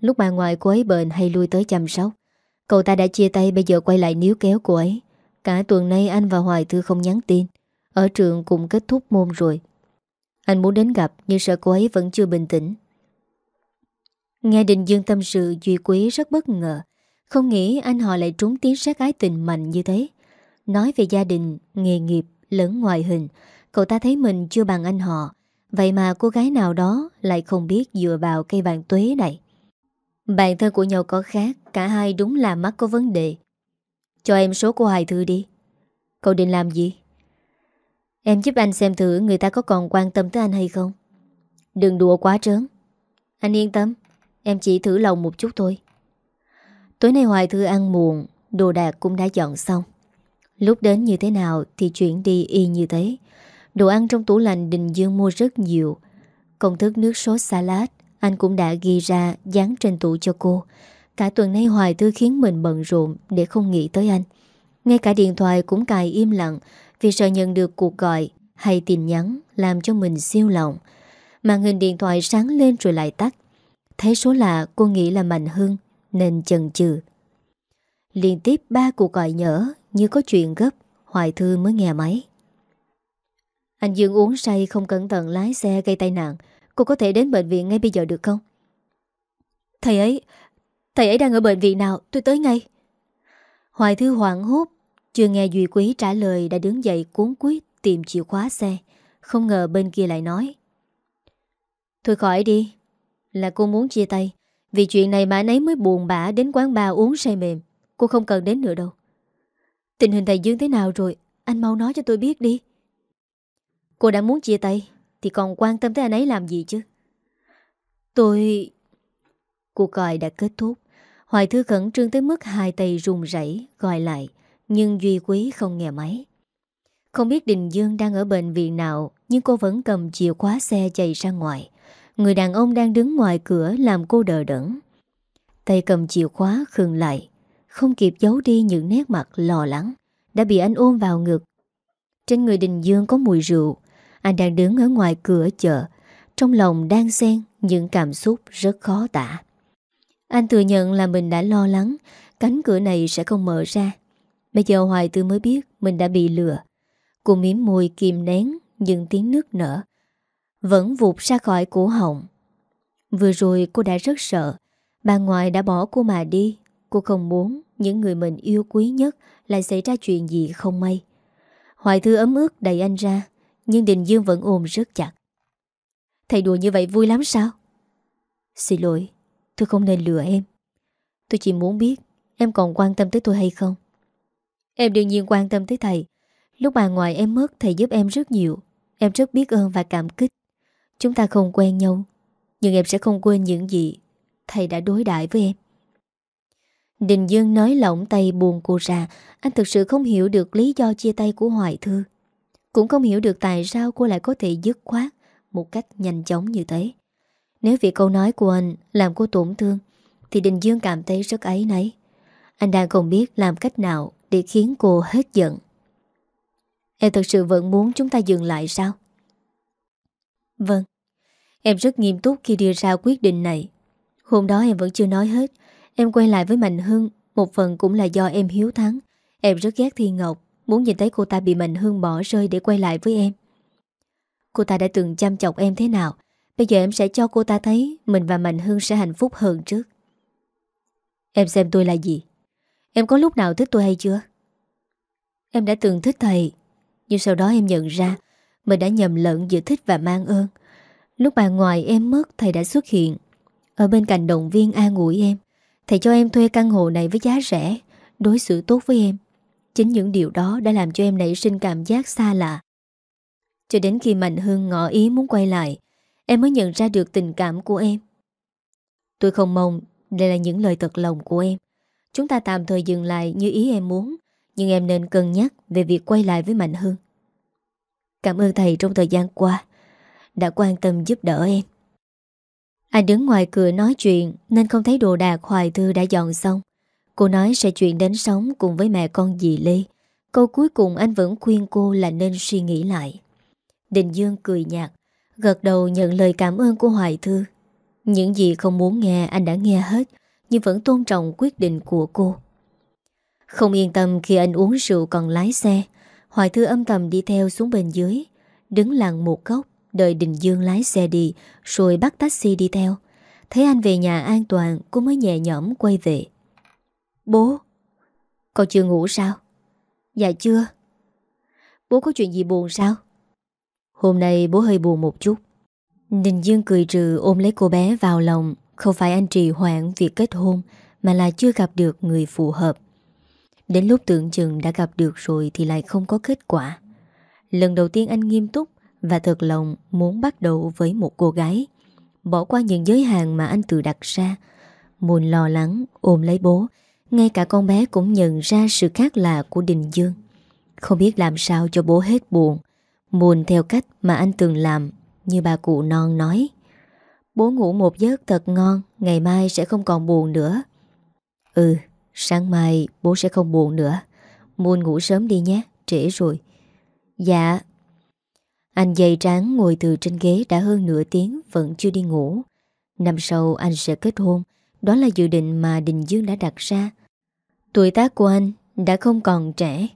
Lúc bà ngoại cô ấy bệnh hay lui tới chăm sóc, Cậu ta đã chia tay, bây giờ quay lại níu kéo cô ấy. Cả tuần nay anh và Hoài Thư không nhắn tin. Ở trường cũng kết thúc môn rồi. Anh muốn đến gặp Nhưng sợ cô ấy vẫn chưa bình tĩnh. Nghe Đình Dương tâm sự Duy Quý rất bất ngờ. Không nghĩ anh họ lại trúng tiếng sát ái tình mạnh như thế. Nói về gia đình, nghề nghiệp, lẫn ngoại hình Cậu ta thấy mình chưa bằng anh họ. Vậy mà cô gái nào đó lại không biết dựa vào cây vàng tuế này. Bạn thân của nhau có khác Cả hai đúng là mắt có vấn đề. Cho em số của Hoài Thư đi. Cậu định làm gì? Em giúp anh xem thử người ta có còn quan tâm tới anh hay không. Đừng đùa quá trớn. Anh yên tâm, Em chỉ thử lòng một chút thôi. Tối nay Hoài Thư ăn muộn, Đồ đạc cũng đã dọn xong. Lúc đến như thế nào thì chuyển đi y như thế. Đồ ăn trong tủ lạnh Đình Dương mua rất nhiều. Công thức nước sốt salad, Anh cũng đã ghi ra dán trên tủ cho cô. Cả tuần nay Hoài Thư khiến mình bận rộn Để không nghĩ tới anh. Ngay cả điện thoại cũng cài im lặng Vì sợ nhận được cuộc gọi Hay tin nhắn làm cho mình siêu lòng. Màn hình điện thoại sáng lên rồi lại tắt. Thấy số lạ, cô nghĩ là Mạnh Hưng, Nên chần chừ. Liên tiếp ba cuộc gọi nhỡ Như có chuyện gấp, Hoài Thư mới nghe máy. Anh Dương uống say không cẩn thận lái xe gây tai nạn. Cô có thể đến bệnh viện ngay bây giờ được không? Thầy ấy Thầy ấy đang ở bệnh viện nào Tôi tới ngay Hoài Thư hoảng hốt, Chưa nghe Duy Quý trả lời đã đứng dậy cuốn quyết tìm chìa khóa xe Không ngờ bên kia lại nói Thôi khỏi đi, Là cô muốn chia tay Vì chuyện này mà anh ấy mới buồn bã đến quán bar uống say mềm. Cô không cần đến nữa đâu. Tình hình thầy Dương thế nào rồi? Anh mau nói cho tôi biết đi. Cô đã muốn chia tay, thì còn quan tâm tới anh ấy làm gì chứ? Tôi... Cuộc gọi đã kết thúc. Hoài Thư khẩn trương tới mức hai tay run rẩy gọi lại, nhưng Duy Quý không nghe máy. Không biết Đình Dương đang ở bệnh viện nào, nhưng cô vẫn cầm chìa khóa xe chạy ra ngoài. Người đàn ông đang đứng ngoài cửa làm cô đờ đẫn. Tay cầm chìa khóa khừng lại, không kịp giấu đi những nét mặt lo lắng, đã bị anh ôm vào ngực. Trên người Đình Dương có mùi rượu, anh đang đứng ở ngoài cửa chợ, trong lòng đang xen những cảm xúc rất khó tả. Anh thừa nhận là mình đã lo lắng. Cánh cửa này sẽ không mở ra. Bây giờ Hoài Tư mới biết Mình đã bị lừa. Cô miếm môi kìm nén những tiếng nước nở. Vẫn vụt ra khỏi cổ họng. Vừa rồi cô đã rất sợ. Bà ngoại đã bỏ cô mà đi. Cô không muốn những người mình yêu quý nhất Lại xảy ra chuyện gì không may. Hoài Thư ấm ức đẩy anh ra, Nhưng Đình Dương vẫn ôm rất chặt. Thầy đùa như vậy vui lắm sao? Xin lỗi. Tôi không nên lừa em. Tôi chỉ muốn biết Em còn quan tâm tới tôi hay không. Em đương nhiên quan tâm tới thầy. Lúc bà ngoại em mất, thầy giúp em rất nhiều. Em rất biết ơn và cảm kích. Chúng ta không quen nhau, Nhưng em sẽ không quên những gì Thầy đã đối đại với em. Đình Dương nói lỏng tay buồn cô ra. Anh thực sự không hiểu được lý do chia tay của Hoài Thư. Cũng không hiểu được tại sao cô lại có thể dứt khoát Một cách nhanh chóng như thế nếu vì câu nói của anh làm cô tổn thương, Thì Đình Dương cảm thấy rất ấy nấy. Anh đang không biết làm cách nào Để khiến cô hết giận. Em thật sự vẫn muốn chúng ta dừng lại sao? Vâng. Em rất nghiêm túc khi đưa ra quyết định này. Hôm đó em vẫn chưa nói hết. Em quay lại với Mạnh Hưng. Một phần cũng là do em hiếu thắng. Em rất ghét Thiên Ngọc. Muốn nhìn thấy cô ta bị Mạnh Hưng bỏ rơi để quay lại với em. Cô ta đã từng chăm chọc em thế nào? Bây giờ em sẽ cho cô ta thấy Mình và Mạnh hương sẽ hạnh phúc hơn trước. Em xem tôi là gì. Em có lúc nào thích tôi hay chưa? Em đã từng thích thầy, Nhưng sau đó em nhận ra Mình đã nhầm lẫn giữa thích và mang ơn. Lúc bà ngoài em mất, Thầy đã xuất hiện. Ở bên cạnh động viên an ủi em, Thầy cho em thuê căn hộ này với giá rẻ, Đối xử tốt với em. Chính những điều đó đã làm cho em nảy sinh cảm giác xa lạ. Cho đến khi Mạnh hương ngỏ ý muốn quay lại Em mới nhận ra được tình cảm của em. Tôi không mong Đây là những lời thật lòng của em. Chúng ta tạm thời dừng lại như ý em muốn, Nhưng em nên cân nhắc Về việc quay lại với Mạnh Hưng Cảm ơn thầy trong thời gian qua Đã quan tâm giúp đỡ em. Anh đứng ngoài cửa nói chuyện Nên không thấy đồ đạc Hoài Thư đã dọn xong. Cô nói sẽ chuyện đến sống Cùng với mẹ con dì Lê. Câu cuối cùng anh vẫn khuyên cô là nên suy nghĩ lại. Đình Dương cười nhạt. Gật đầu nhận lời cảm ơn của Hoài Thư. Những gì không muốn nghe, anh đã nghe hết, Nhưng vẫn tôn trọng quyết định của cô. Không yên tâm khi anh uống rượu còn lái xe, Hoài Thư âm thầm đi theo xuống bên dưới, Đứng lặng một góc, Đợi Đình Dương lái xe đi, Rồi bắt taxi đi theo. Thấy anh về nhà an toàn, Cô mới nhẹ nhõm quay về. Bố Con chưa ngủ sao? Dạ chưa. Bố có chuyện gì buồn sao? Hôm nay bố hơi buồn một chút. Đình Dương cười trừ ôm lấy cô bé vào lòng, Không phải anh trì hoãn việc kết hôn, Mà là chưa gặp được người phù hợp. Đến lúc tưởng chừng đã gặp được rồi Thì lại không có kết quả. Lần đầu tiên anh nghiêm túc Và thật lòng muốn bắt đầu với một cô gái. Bỏ qua những giới hạn mà anh tự đặt ra. Mùn lo lắng, ôm lấy bố, Ngay cả con bé cũng nhận ra sự khác lạ của Đình Dương. Không biết làm sao cho bố hết buồn. Buồn theo cách mà anh từng làm, Như bà cụ non nói. Bố ngủ một giấc thật ngon, Ngày mai sẽ không còn buồn nữa. Ừ Sáng mai bố sẽ không buồn nữa. Muôn ngủ sớm đi nhé, Trễ rồi. Dạ. Anh dày tráng ngồi từ trên ghế đã hơn nửa tiếng, Vẫn chưa đi ngủ. Năm sau anh sẽ kết hôn, Đó là dự định mà Đình Dương đã đặt ra. Tuổi tác của anh đã không còn trẻ,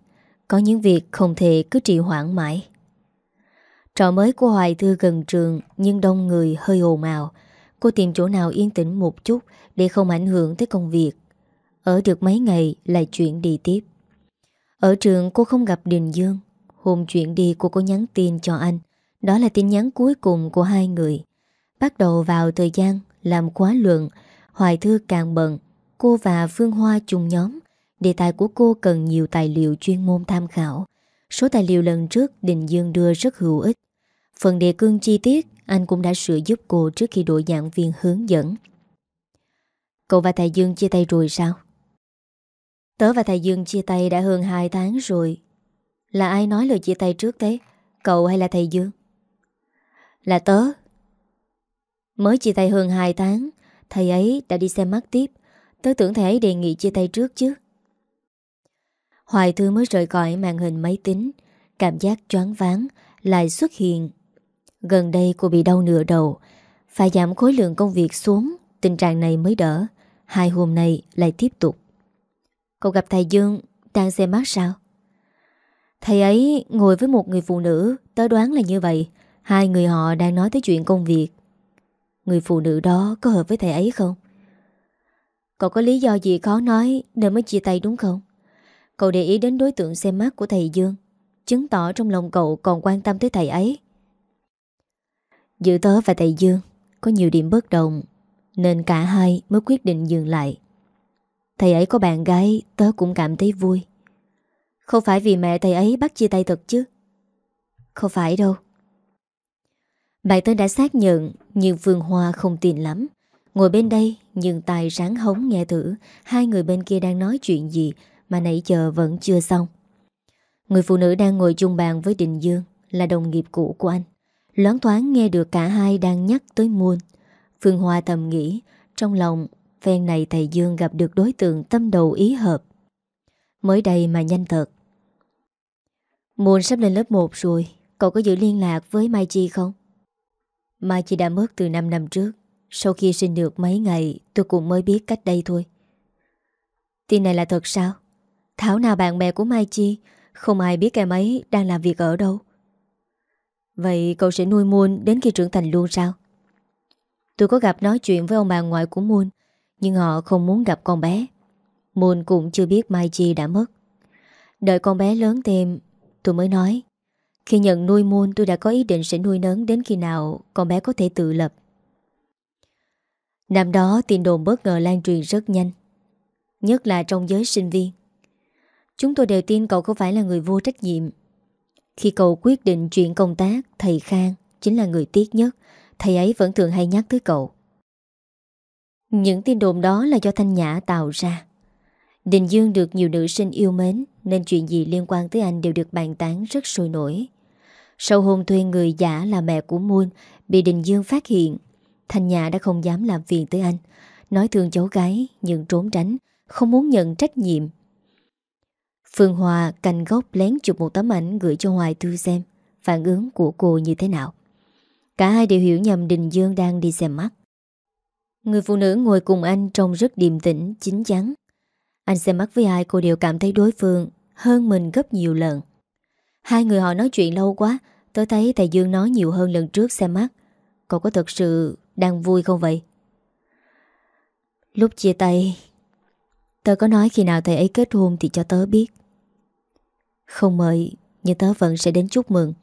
Có những việc không thể cứ trì hoãn mãi. Trọ mới của Hoài Thư gần trường nhưng đông người hơi ồn ào. Cô tìm chỗ nào yên tĩnh một chút để không ảnh hưởng tới công việc. Ở được mấy ngày lại chuyển đi tiếp. Ở trường cô không gặp Đình Dương. Hôm chuyện đi cô có nhắn tin cho anh. Đó là tin nhắn cuối cùng của hai người. Bắt đầu vào thời gian làm quá luận, Hoài Thư càng bận Cô và Phương Hoa chung nhóm Đề tài của cô cần nhiều tài liệu chuyên môn tham khảo Số tài liệu lần trước Đình Dương đưa rất hữu ích Phần đề cương chi tiết, Anh cũng đã sửa giúp cô trước khi đội giảng viên hướng dẫn Cậu và Thầy Dương chia tay rồi sao? Tớ và Thầy Dương chia tay đã hơn 2 tháng rồi Là ai nói lời chia tay trước thế? Cậu hay là Thầy Dương? Là tớ Mới chia tay hơn 2 tháng, Thầy ấy đã đi xem mắt tiếp Tớ tưởng thầy ấy đề nghị chia tay trước chứ Hoài Thư mới rời khỏi màn hình máy tính Cảm giác choáng váng, Lại xuất hiện Gần đây cô bị đau nửa đầu. Phải giảm khối lượng công việc xuống, Tình trạng này mới đỡ. Hai hôm nay lại tiếp tục. Cậu gặp thầy Dương, đang xem mắt sao? Thầy ấy ngồi với một người phụ nữ, Tớ đoán là như vậy. Hai người họ đang nói tới chuyện công việc. Người phụ nữ đó có hợp với thầy ấy không? Cậu có lý do gì khó nói Nên mới chia tay đúng không? Cậu để ý đến đối tượng xem mắt của thầy Dương, Chứng tỏ trong lòng cậu còn quan tâm tới thầy ấy. Giữa tớ và thầy Dương, Có nhiều điểm bất đồng, Nên cả hai mới quyết định dừng lại. Thầy ấy có bạn gái, Tớ cũng cảm thấy vui. Không phải vì mẹ thầy ấy bắt chia tay thật chứ? Không phải đâu. Bạn tớ đã xác nhận, Nhưng Phương Hoa không tin lắm. Ngồi bên đây, Nhưng tài ráng hống nghe thử Hai người bên kia đang nói chuyện gì Mà nãy giờ vẫn chưa xong. Người phụ nữ đang ngồi chung bàn với Đình Dương Là đồng nghiệp cũ của anh. Loán thoáng nghe được cả hai đang nhắc tới muôn Phương Hoa thầm nghĩ, Trong lòng, Phen này thầy Dương gặp được đối tượng tâm đầu ý hợp. Mới đây mà nhanh thật. Muôn sắp lên lớp 1 rồi, Cậu có giữ liên lạc với Mai Chi không? Mai Chi đã mất từ 5 năm trước. Sau khi sinh được mấy ngày, Tôi cũng mới biết cách đây thôi. Tin này là thật sao? Thảo nào bạn bè của Mai Chi? Không ai biết em ấy đang làm việc ở đâu. Vậy cậu sẽ nuôi Muôn đến khi trưởng thành luôn sao? Tôi có gặp nói chuyện với ông bà ngoại của Muôn Nhưng họ không muốn gặp con bé. Muôn cũng chưa biết Mai Chi đã mất. Đợi con bé lớn thêm, Tôi mới nói, Khi nhận nuôi Muôn tôi đã có ý định sẽ nuôi nấng Đến khi nào con bé có thể tự lập. Năm đó, tin đồn bất ngờ lan truyền rất nhanh, Nhất là trong giới sinh viên. Chúng tôi đều tin cậu không phải là người vô trách nhiệm khi cậu quyết định chuyện công tác, thầy Khang chính là người tiếc nhất. Thầy ấy vẫn thường hay nhắc tới cậu. Những tin đồn đó là do Thanh Nhã tạo ra. Đình Dương được nhiều nữ sinh yêu mến nên chuyện gì liên quan tới anh đều được bàn tán rất sôi nổi. Sau hôn thuê người giả là mẹ của Muôn bị Đình Dương phát hiện, Thanh Nhã đã không dám làm phiền tới anh. Nói thương cháu gái nhưng trốn tránh, không muốn nhận trách nhiệm Phương Hòa canh gốc lén chụp một tấm ảnh gửi cho Hoài Thư xem phản ứng của cô như thế nào. Cả hai đều hiểu nhầm Đình Dương đang đi xem mắt. Người phụ nữ ngồi cùng anh trông rất điềm tĩnh, chính chắn. Anh xem mắt với ai cô đều cảm thấy đối phương hơn mình gấp nhiều lần. Hai người họ nói chuyện lâu quá, tôi thấy tài Dương nói nhiều hơn lần trước xem mắt. Cậu có thật sự đang vui không vậy? Lúc chia tay, tớ có nói khi nào thầy ấy kết hôn thì cho tớ biết. Không mời, Nhưng tớ vẫn sẽ đến chúc mừng.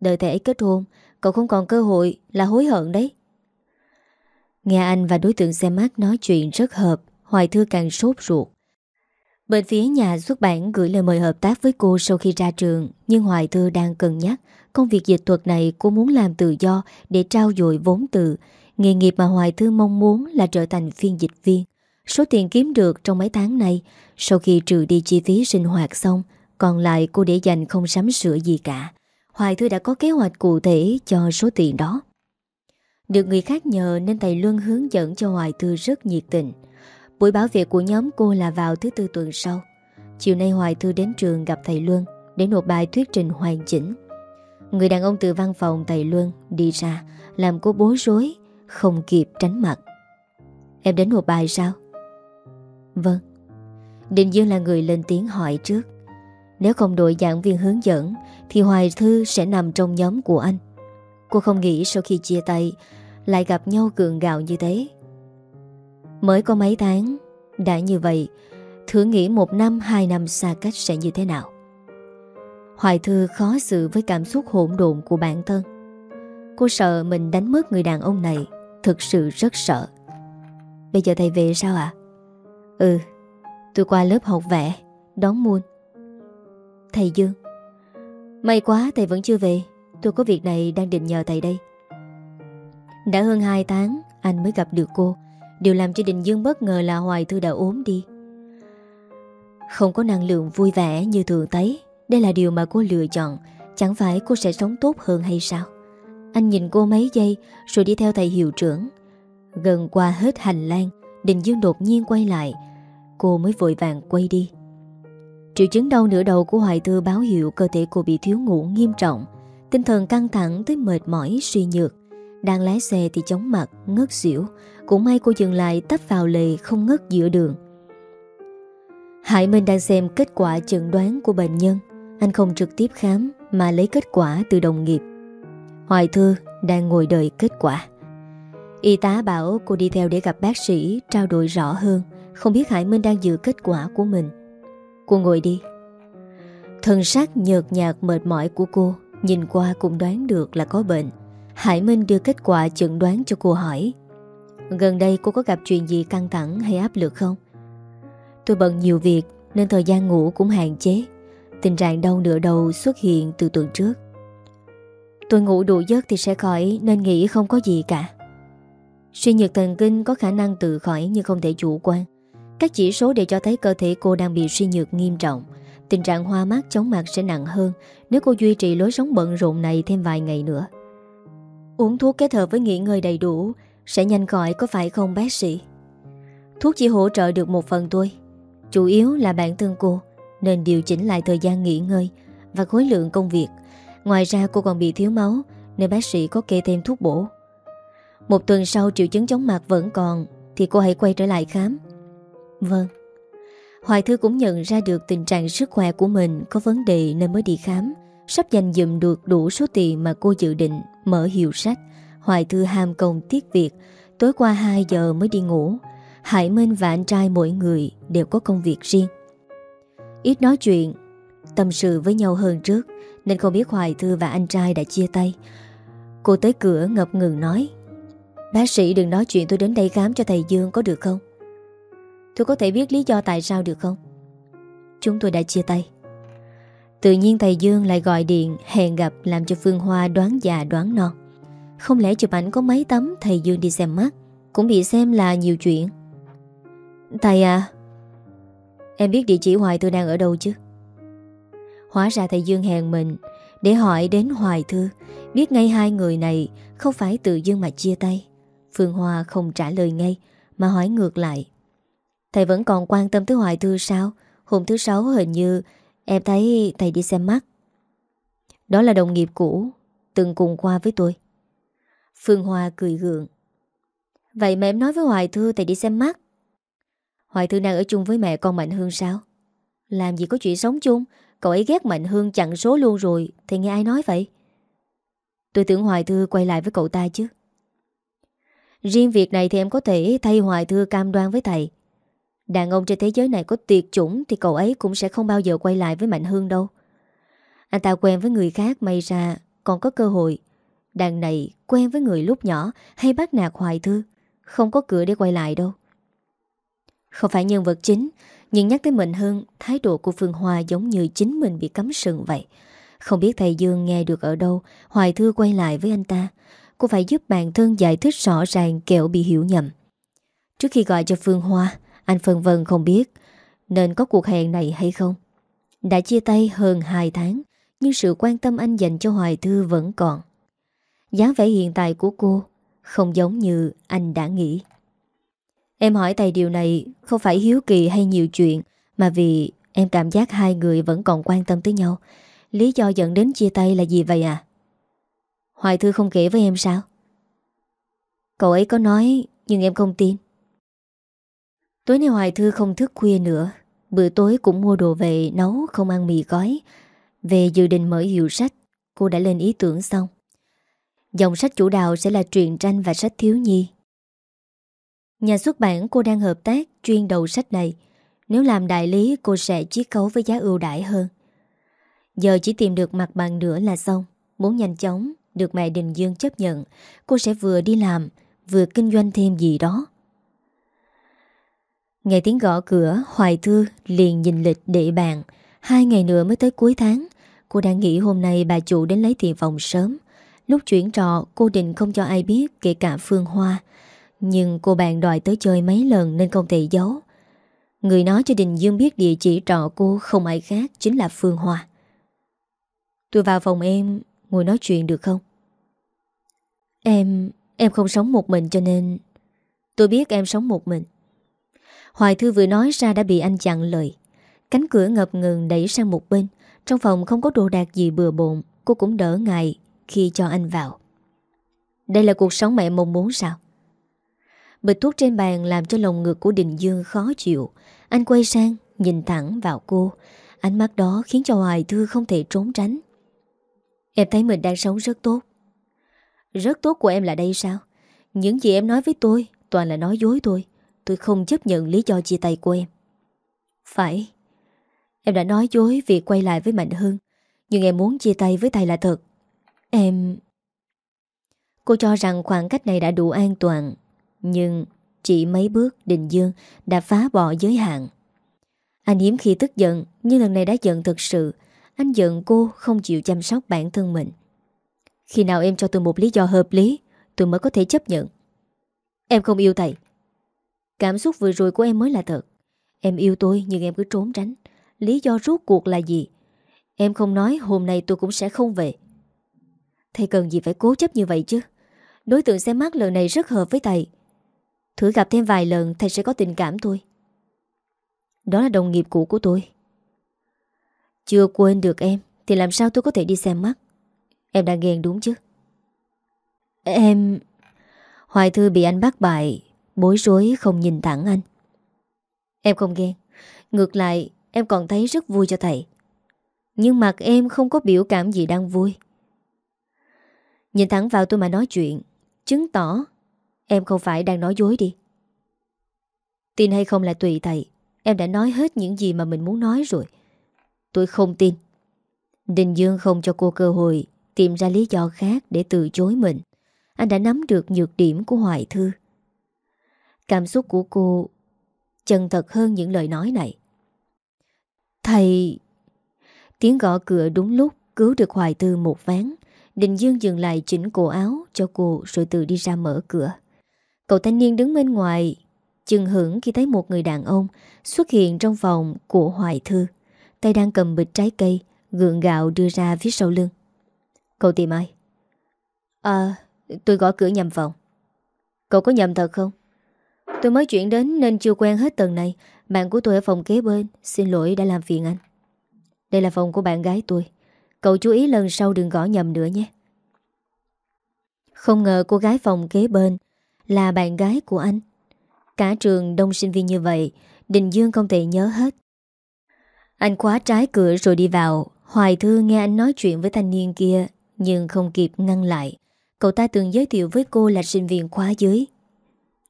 Đợi thầy ấy kết hôn, Cậu không còn cơ hội là hối hận đấy. Nghe anh và đối tượng xem mắt nói chuyện rất hợp, Hoài Thư càng sốt ruột. Bên phía nhà xuất bản gửi lời mời hợp tác với cô sau khi ra trường, Nhưng Hoài Thư đang cân nhắc. Công việc dịch thuật này cô muốn làm tự do để trao dồi vốn từ. Nghề nghiệp mà Hoài Thư mong muốn là trở thành phiên dịch viên. Số tiền kiếm được trong mấy tháng này, Sau khi trừ đi chi phí sinh hoạt xong, còn lại cô để dành không sắm sửa gì cả. Hoài Thư đã có kế hoạch cụ thể cho số tiền đó. Được người khác nhờ nên thầy Luân hướng dẫn cho Hoài Thư rất nhiệt tình. Buổi bảo vệ của nhóm cô là vào thứ tư tuần sau. Chiều nay Hoài Thư đến trường gặp thầy Luân Để nộp bài thuyết trình hoàn chỉnh. Người đàn ông từ văn phòng thầy Luân đi ra, Làm cô bối rối, Không kịp tránh mặt. Em đến nộp bài sao? Vâng. Đình Dương là người lên tiếng hỏi trước. Nếu không đổi giảng viên hướng dẫn, Thì Hoài Thư sẽ nằm trong nhóm của anh. Cô không nghĩ sau khi chia tay, Lại gặp nhau cường gạo như thế. Mới có mấy tháng, Đã như vậy, Thử nghĩ một năm, hai năm xa cách sẽ như thế nào? Hoài Thư khó xử với cảm xúc hỗn độn của bản thân. Cô sợ mình đánh mất người đàn ông này, Thực sự rất sợ. Bây giờ thầy về sao ạ? Ừ Tôi qua lớp học vẽ, Đón muôn Thầy Dương, May quá thầy vẫn chưa về, Tôi có việc này đang định nhờ thầy đây. Đã hơn 2 tháng, Anh mới gặp được cô, Điều làm cho Đình Dương bất ngờ là Hoài Thư đã ốm đi. Không có năng lượng vui vẻ như thường thấy, Đây là điều mà cô lựa chọn, Chẳng phải cô sẽ sống tốt hơn hay sao? Anh nhìn cô mấy giây, Rồi đi theo thầy hiệu trưởng. Gần qua hết hành lang, Đình Dương đột nhiên quay lại Cô mới vội vàng quay đi. Triệu chứng đau nửa đầu của Hoài Thư báo hiệu cơ thể cô bị thiếu ngủ nghiêm trọng Tinh thần căng thẳng tới mệt mỏi suy nhược. Đang lái xe thì chóng mặt, ngất xỉu Cũng may cô dừng lại tấp vào lề không ngất giữa đường. Hải Minh đang xem kết quả chẩn đoán của bệnh nhân. Anh không trực tiếp khám mà lấy kết quả từ đồng nghiệp. Hoài Thư đang ngồi đợi kết quả. Y tá bảo cô đi theo để gặp bác sĩ Trao đổi rõ hơn. Không biết Hải Minh đang dự kết quả của mình. Cô ngồi đi. Thần sắc nhợt nhạt mệt mỏi của cô Nhìn qua cũng đoán được là có bệnh. Hải Minh đưa kết quả chẩn đoán cho cô hỏi, Gần đây cô có gặp chuyện gì căng thẳng hay áp lực không? Tôi bận nhiều việc Nên thời gian ngủ cũng hạn chế. Tình trạng đau nửa đầu xuất hiện từ tuần trước. Tôi ngủ đủ giấc thì sẽ khỏi Nên nghĩ không có gì cả. Suy nhược thần kinh có khả năng tự khỏi Nhưng không thể chủ quan. Các chỉ số đều cho thấy cơ thể cô đang bị suy nhược nghiêm trọng. Tình trạng hoa mắt, chóng mặt sẽ nặng hơn Nếu cô duy trì lối sống bận rộn này thêm vài ngày nữa. Uống thuốc kết hợp với nghỉ ngơi đầy đủ Sẽ nhanh khỏi có phải không, bác sĩ? Thuốc chỉ hỗ trợ được một phần thôi. Chủ yếu là bản thân cô, Nên điều chỉnh lại thời gian nghỉ ngơi Và khối lượng công việc. Ngoài ra, cô còn bị thiếu máu, Nên bác sĩ có kê thêm thuốc bổ. Một tuần sau triệu chứng chóng mặt vẫn còn, Thì cô hãy quay trở lại khám. Vâng Hoài Thư cũng nhận ra được tình trạng sức khỏe của mình có vấn đề nên mới đi khám. Sắp dành dụm được đủ số tiền mà cô dự định mở hiệu sách. Hoài Thư ham công tiếc việc, tối qua 2 giờ mới đi ngủ. Hải Minh và anh trai mỗi người đều có công việc riêng. Ít nói chuyện, tâm sự với nhau hơn trước, nên không biết Hoài Thư và anh trai đã chia tay. Cô tới cửa ngập ngừng nói Bác sĩ đừng nói chuyện tôi đến đây khám cho thầy Dương có được không? Tôi có thể biết lý do tại sao được không? Chúng tôi đã chia tay. Tự nhiên thầy Dương lại gọi điện Hẹn gặp làm cho Phương Hoa đoán già đoán non Không lẽ chụp ảnh có mấy tấm Thầy Dương đi xem mắt, Cũng bị xem là nhiều chuyện? Thầy à Em biết địa chỉ Hoài Thư đang ở đâu chứ? Hóa ra thầy Dương hẹn mình Để hỏi đến Hoài Thư, Biết ngay hai người này Không phải tự dưng mà chia tay. Phương Hoa không trả lời ngay, Mà hỏi ngược lại. Thầy vẫn còn quan tâm tới Hoài Thư sao? Hôm thứ sáu hình như Em thấy thầy đi xem mắt. Đó là đồng nghiệp cũ, Từng cùng qua với tôi. Phương Hoa cười gượng. Vậy mà em nói với Hoài Thư thầy đi xem mắt. Hoài Thư đang ở chung với mẹ con Mạnh Hương sao? Làm gì có chuyện sống chung? Cậu ấy ghét Mạnh Hương chặn số luôn rồi Thì nghe ai nói vậy? Tôi tưởng Hoài Thư quay lại với cậu ta chứ. Riêng việc này thì em có thể thay Hoài Thư cam đoan với thầy. Đàn ông trên thế giới này có tuyệt chủng Thì cậu ấy cũng sẽ không bao giờ quay lại với Mạnh Hương đâu. Anh ta quen với người khác, may ra Còn có cơ hội. Đàn này quen với người lúc nhỏ Hay bắt nạt hoài thư, Không có cửa để quay lại đâu. Không phải nhân vật chính, Nhưng nhắc tới Mạnh Hương, Thái độ của Phương Hoa giống như chính mình bị cấm sừng vậy. Không biết thầy Dương nghe được ở đâu, Hoài Thư quay lại với anh ta. Cô phải giúp bản thân giải thích rõ ràng kẹo bị hiểu nhầm. Trước khi gọi cho Phương Hoa anh phân vân không biết Nên có cuộc hẹn này hay không. Đã chia tay hơn 2 tháng, Nhưng sự quan tâm anh dành cho Hoài Thư vẫn còn. Dáng vẻ hiện tại của cô Không giống như anh đã nghĩ. Em hỏi thầy điều này Không phải hiếu kỳ hay nhiều chuyện, Mà vì em cảm giác hai người Vẫn còn quan tâm tới nhau. Lý do dẫn đến chia tay là gì vậy à Hoài Thư không kể với em sao? Cậu ấy có nói Nhưng em không tin. Tối nay Hoài Thư không thức khuya nữa. Bữa tối cũng mua đồ về, nấu, không ăn mì gói. Về dự định mở hiệu sách, Cô đã lên ý tưởng xong. Dòng sách chủ đạo sẽ là truyện tranh và sách thiếu nhi. Nhà xuất bản cô đang hợp tác chuyên đầu sách này. Nếu làm đại lý, cô sẽ chiết khấu với giá ưu đãi hơn. Giờ chỉ tìm được mặt bằng nữa là xong. Muốn nhanh chóng, Được mẹ Đình Dương chấp nhận, Cô sẽ vừa đi làm, Vừa kinh doanh thêm gì đó. Nghe tiếng gõ cửa, Hoài Thư liền nhìn lịch để bàn. Hai ngày nữa mới tới cuối tháng. Cô đang nghĩ hôm nay bà chủ đến lấy tiền phòng sớm. Lúc chuyển trọ, cô định không cho ai biết, Kể cả Phương Hoa. Nhưng cô bạn đòi tới chơi mấy lần Nên không thể giấu. Người nói cho Đình Dương biết địa chỉ trọ cô Không ai khác chính là Phương Hoa. Tôi vào phòng em, Ngồi nói chuyện được không? Em Em không sống một mình cho nên Tôi biết em sống một mình. Hoài Thư vừa nói ra đã bị anh chặn lời. Cánh cửa ngập ngừng đẩy sang một bên. Trong phòng không có đồ đạc gì bừa bộn. Cô cũng đỡ ngại khi cho anh vào. Đây là cuộc sống mẹ mong muốn sao? Bịch thuốc trên bàn làm cho lồng ngực của Đình Dương khó chịu. Anh quay sang, nhìn thẳng vào cô. Ánh mắt đó khiến cho Hoài Thư không thể trốn tránh. Em thấy mình đang sống rất tốt. Rất tốt của em là đây sao? Những gì em nói với tôi Toàn là nói dối tôi Tôi không chấp nhận lý do chia tay của em. Phải. Em đã nói dối việc quay lại với Mạnh Hưng, Nhưng em muốn chia tay với thầy là thật. Em... Cô cho rằng khoảng cách này đã đủ an toàn, Nhưng chỉ mấy bước Đình Dương đã phá bỏ giới hạn. Anh hiếm khi tức giận, Nhưng lần này đã giận thật sự. Anh giận cô không chịu chăm sóc bản thân mình. Khi nào em cho tôi một lý do hợp lý, Tôi mới có thể chấp nhận. Em không yêu thầy Cảm xúc vừa rồi của em mới là thật. Em yêu tôi nhưng em cứ trốn tránh. Lý do rốt cuộc là gì? Em không nói hôm nay tôi cũng sẽ không về. Thầy cần gì phải cố chấp như vậy chứ? Đối tượng xem mắt lần này rất hợp với thầy. Thử gặp thêm vài lần, Thầy sẽ có tình cảm thôi Đó là đồng nghiệp cũ của tôi. Chưa quên được em, Thì làm sao tôi có thể đi xem mắt? Em đang ghen đúng chứ? Em Hoài Thư bị anh bắt bại. Bối rối không nhìn thẳng anh. Em không ghen Ngược lại, em còn thấy rất vui cho thầy. Nhưng mặt em không có biểu cảm gì đang vui. Nhìn thẳng vào tôi mà nói chuyện, Chứng tỏ Em không phải đang nói dối đi. Tin hay không là tùy thầy. Em đã nói hết những gì mà mình muốn nói rồi. Tôi không tin. Đình Dương không cho cô cơ hội Tìm ra lý do khác để từ chối mình. Anh đã nắm được nhược điểm của Hoài Thư. Cảm xúc của cô chân thật hơn những lời nói này. Thầy... Tiếng gõ cửa đúng lúc cứu được Hoài Tư một ván. Định Dương dừng lại chỉnh cổ áo cho cô rồi tự đi ra mở cửa. Cậu thanh niên đứng bên ngoài, chừng hưởng khi thấy một người đàn ông xuất hiện trong phòng của Hoài Thư. Tay đang cầm bịch trái cây, gượng gạo đưa ra phía sau lưng. Cậu tìm ai? À, tôi gõ cửa nhầm phòng. Cậu có nhầm thật không? Tôi mới chuyển đến nên chưa quen hết tầng này. Bạn của tôi ở phòng kế bên. Xin lỗi đã làm phiền anh. Đây là phòng của bạn gái tôi. Cậu chú ý lần sau đừng gõ nhầm nữa nhé. Không ngờ cô gái phòng kế bên Là bạn gái của anh. Cả trường đông sinh viên như vậy, Đình Dương không thể nhớ hết. Anh khóa trái cửa rồi đi vào. Hoài Thư nghe anh nói chuyện với thanh niên kia, Nhưng không kịp ngăn lại. Cậu ta từng giới thiệu với cô là sinh viên khóa dưới.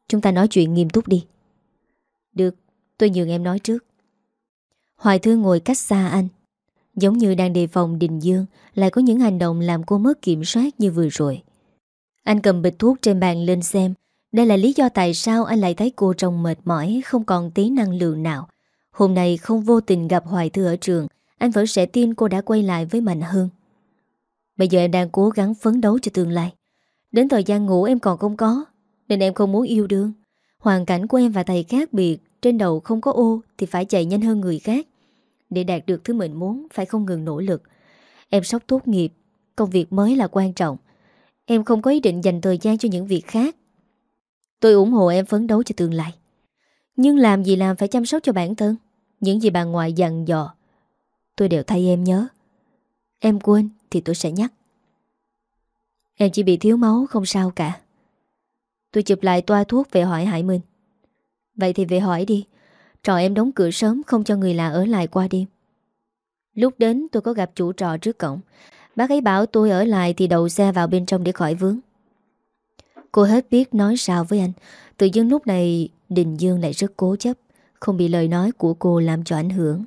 Chúng ta nói chuyện nghiêm túc đi. Được, tôi nhường em nói trước. Hoài Thư ngồi cách xa anh. Giống như đang đề phòng Đình Dương, Lại có những hành động làm cô mất kiểm soát như vừa rồi. Anh cầm bịch thuốc trên bàn lên xem. Đây là lý do tại sao anh lại thấy cô trông mệt mỏi, Không còn tí năng lượng nào. Hôm nay không vô tình gặp Hoài Thư ở trường, Anh vẫn sẽ tin cô đã quay lại với Mạnh Hương. Bây giờ em đang cố gắng phấn đấu cho tương lai. Đến thời gian ngủ em còn không có nên em không muốn yêu đương. Hoàn cảnh của em và thầy khác biệt, Trên đầu không có ô Thì phải chạy nhanh hơn người khác. Để đạt được thứ mình muốn, Phải không ngừng nỗ lực. Em sắp tốt nghiệp, Công việc mới là quan trọng. Em không có ý định dành thời gian cho những việc khác. Tôi ủng hộ em phấn đấu cho tương lai. Nhưng làm gì làm phải chăm sóc cho bản thân? Những gì bà ngoại dặn dò, Tôi đều thay em nhớ. Em quên thì tôi sẽ nhắc. Em chỉ bị thiếu máu không sao cả. Tôi chụp lại toa thuốc về hỏi Hải Minh. Vậy thì về hỏi đi. Trò em đóng cửa sớm, không cho người lạ ở lại qua đêm. Lúc đến, tôi có gặp chủ trọ trước cổng. Bác ấy bảo tôi ở lại thì đậu xe vào bên trong để khỏi vướng. Cô hết biết nói sao với anh. Tự dưng lúc này, Đình Dương lại rất cố chấp. Không bị lời nói của cô làm cho ảnh hưởng.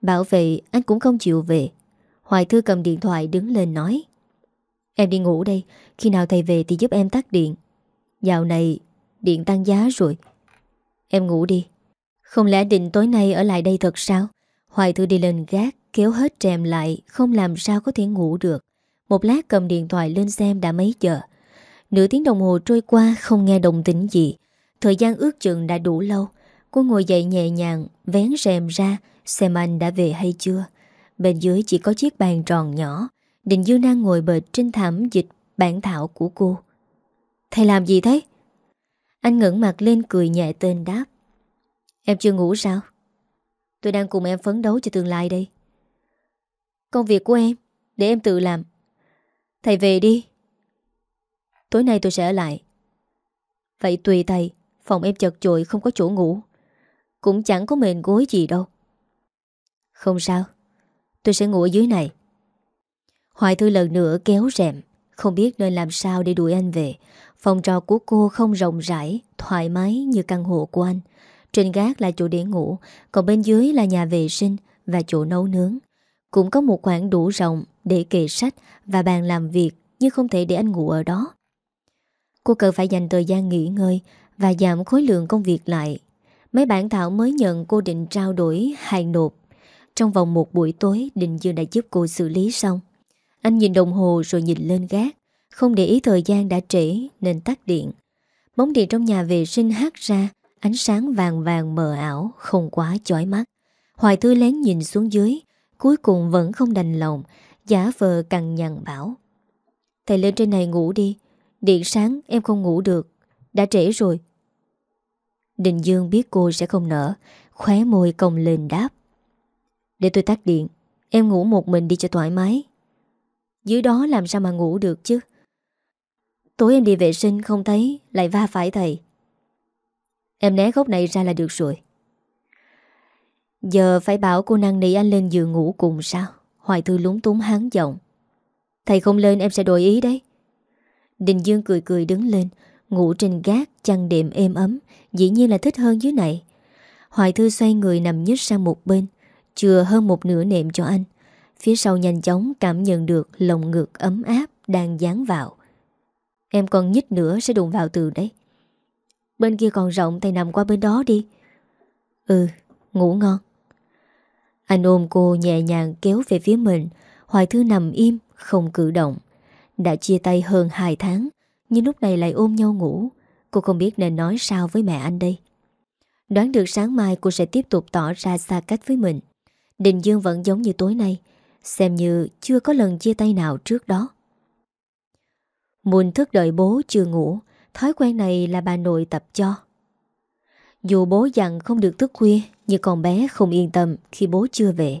Bảo vệ, anh cũng không chịu về. Hoài Thư cầm điện thoại đứng lên nói. Em đi ngủ đây. Khi nào thầy về thì giúp em tắt điện. Dạo này, điện tăng giá rồi. Em ngủ đi. Không lẽ định tối nay ở lại đây thật sao? Hoài Thư đi lên gác, Kéo hết rèm lại, Không làm sao có thể ngủ được. Một lát cầm điện thoại lên xem đã mấy giờ. Nửa tiếng đồng hồ trôi qua, Không nghe đồng tĩnh gì. Thời gian ước chừng đã đủ lâu. Cô ngồi dậy nhẹ nhàng, Vén rèm ra, Xem anh đã về hay chưa. Bên dưới chỉ có chiếc bàn tròn nhỏ. Định Dương đang ngồi bệt trên thảm dịch bản thảo của cô. Thầy làm gì thế? Anh ngẩng mặt lên cười nhẹ tên đáp. Em chưa ngủ sao? Tôi đang cùng em phấn đấu cho tương lai đây. Công việc của em, Để em tự làm. Thầy về đi. Tối nay tôi sẽ ở lại. Vậy tùy thầy, Phòng em chật chội, không có chỗ ngủ. Cũng chẳng có mền gối gì đâu. Không sao, Tôi sẽ ngủ ở dưới này. Hoài Thư lần nữa kéo rèm, Không biết nên làm sao để đuổi anh về. Phòng trò của cô không rộng rãi, Thoải mái như căn hộ của anh. Trên gác là chỗ để ngủ, Còn bên dưới là nhà vệ sinh Và chỗ nấu nướng. Cũng có một khoảng đủ rộng để kệ sách Và bàn làm việc, Nhưng không thể để anh ngủ ở đó. Cô cần phải dành thời gian nghỉ ngơi Và giảm khối lượng công việc lại. Mấy bản thảo mới nhận cô định trao đổi hàng nộp. Trong vòng một buổi tối, Định Dương đã giúp cô xử lý xong. Anh nhìn đồng hồ rồi nhìn lên gác. Không để ý thời gian đã trễ, Nên tắt điện. Bóng điện trong nhà vệ sinh hát ra, Ánh sáng vàng vàng mờ ảo, Không quá chói mắt. Hoài Thư lén nhìn xuống dưới, Cuối cùng vẫn không đành lòng, Giả vờ cằn nhằn bảo. Thầy lên trên này ngủ đi, Điện sáng em không ngủ được, Đã trễ rồi. Đình Dương biết cô sẽ không nở, Khóe môi cong lên đáp. Để tôi tắt điện, Em ngủ một mình đi cho thoải mái. Dưới đó làm sao mà ngủ được chứ? Tối em đi vệ sinh không thấy, Lại va phải thầy. Em né góc này ra là được rồi. Giờ phải bảo cô năng nỉ anh lên giường ngủ cùng sao? Hoài Thư lúng túng hán giọng. Thầy không lên em sẽ đổi ý đấy. Đình Dương cười cười đứng lên, Ngủ trên gác, chăn đệm êm ấm, Dĩ nhiên là thích hơn dưới này. Hoài Thư xoay người nằm nhích sang một bên, Chừa hơn một nửa nệm cho anh. Phía sau nhanh chóng cảm nhận được Lồng ngực ấm áp đang dán vào. Em còn nhích nữa sẽ đụng vào từ đấy. Bên kia còn rộng, Thầy nằm qua bên đó đi. Ừ ngủ ngon. Anh ôm cô nhẹ nhàng kéo về phía mình. Hoài Thư nằm im, Không cử động. Đã chia tay hơn 2 tháng, Nhưng lúc này lại ôm nhau ngủ. Cô không biết nên nói sao với mẹ anh đây. Đoán được sáng mai cô sẽ tiếp tục tỏ ra xa cách với mình. Đình Dương vẫn giống như tối nay, Xem như chưa có lần chia tay nào trước đó. Mùn thức đợi bố chưa ngủ, Thói quen này là bà nội tập cho. Dù bố dặn không được thức khuya, Nhưng con bé không yên tâm khi bố chưa về.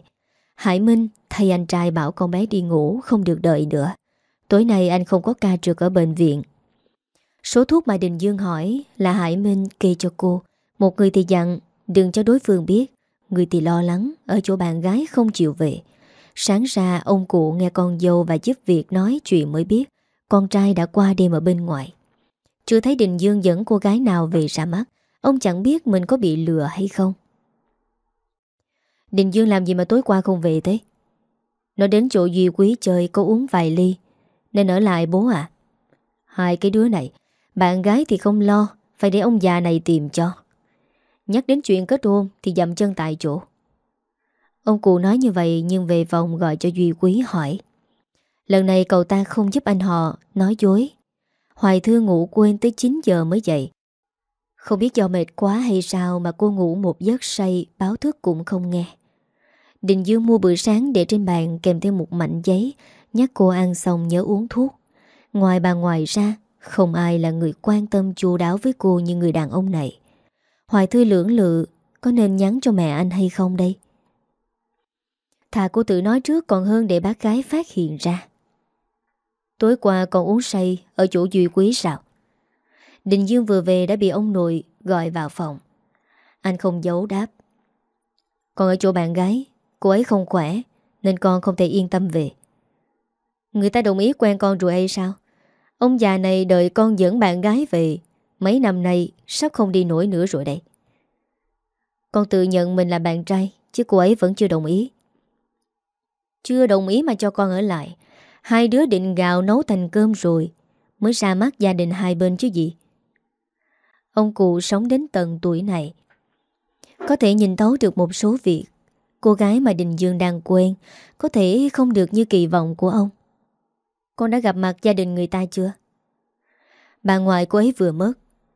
Hải Minh thay anh trai bảo con bé đi ngủ Không được đợi nữa. Tối nay anh không có ca trực ở bệnh viện. Số thuốc mà Đình Dương hỏi Là Hải Minh kê cho cô. Một người thì dặn, đừng cho đối phương biết. Người thì lo lắng, Ở chỗ bạn gái không chịu về. Sáng ra, ông cụ nghe con dâu và giúp việc nói chuyện mới biết. Con trai đã qua đêm ở bên ngoài. Chưa thấy Đình Dương dẫn cô gái nào về ra mắt. Ông chẳng biết mình có bị lừa hay không. Đình Dương làm gì mà tối qua không về thế? Nó đến chỗ Duy Quý chơi, có uống vài ly. Nên ở lại bố à Hai cái đứa này, Bạn gái thì không lo, Phải để ông già này tìm cho. Nhắc đến chuyện kết hôn Thì dậm chân tại chỗ. Ông cụ nói như vậy Nhưng về phòng gọi cho Duy Quý hỏi. Lần này cậu ta không giúp anh họ, Nói dối. Hoài Thư ngủ quên tới 9 giờ mới dậy. Không biết do mệt quá hay sao Mà cô ngủ một giấc say, Báo thức cũng không nghe. Đình Dương mua bữa sáng để trên bàn Kèm theo một mảnh giấy, Nhắc cô ăn xong nhớ uống thuốc. Ngoài bà ngoài ra, Không ai là người quan tâm chu đáo với cô Như người đàn ông này. Hoài Thư lưỡng lự, Có nên nhắn cho mẹ anh hay không đây? Thà cô tự nói trước còn hơn để bác gái phát hiện ra. Tối qua còn uống say Ở chỗ Duy Quý sao? Đình Dương vừa về đã bị ông nội Gọi vào phòng. Anh không giấu đáp. Còn ở chỗ bạn gái, Cô ấy không khỏe, Nên con không thể yên tâm về. Người ta đồng ý quen con rồi hay sao? Ông già này đợi con dẫn bạn gái về. Mấy năm nay Sắp không đi nổi nữa rồi đây. Con tự nhận mình là bạn trai, Chứ cô ấy vẫn chưa đồng ý. Chưa đồng ý mà cho con ở lại. Hai đứa định gạo nấu thành cơm rồi, Mới ra mắt gia đình hai bên chứ gì. Ông cụ sống đến tận tuổi này. Có thể nhìn thấu được một số việc Cô gái mà Đình Dương đang quen, Có thể không được như kỳ vọng của ông. Con đã gặp mặt gia đình người ta chưa? Bà ngoại cô ấy vừa mất,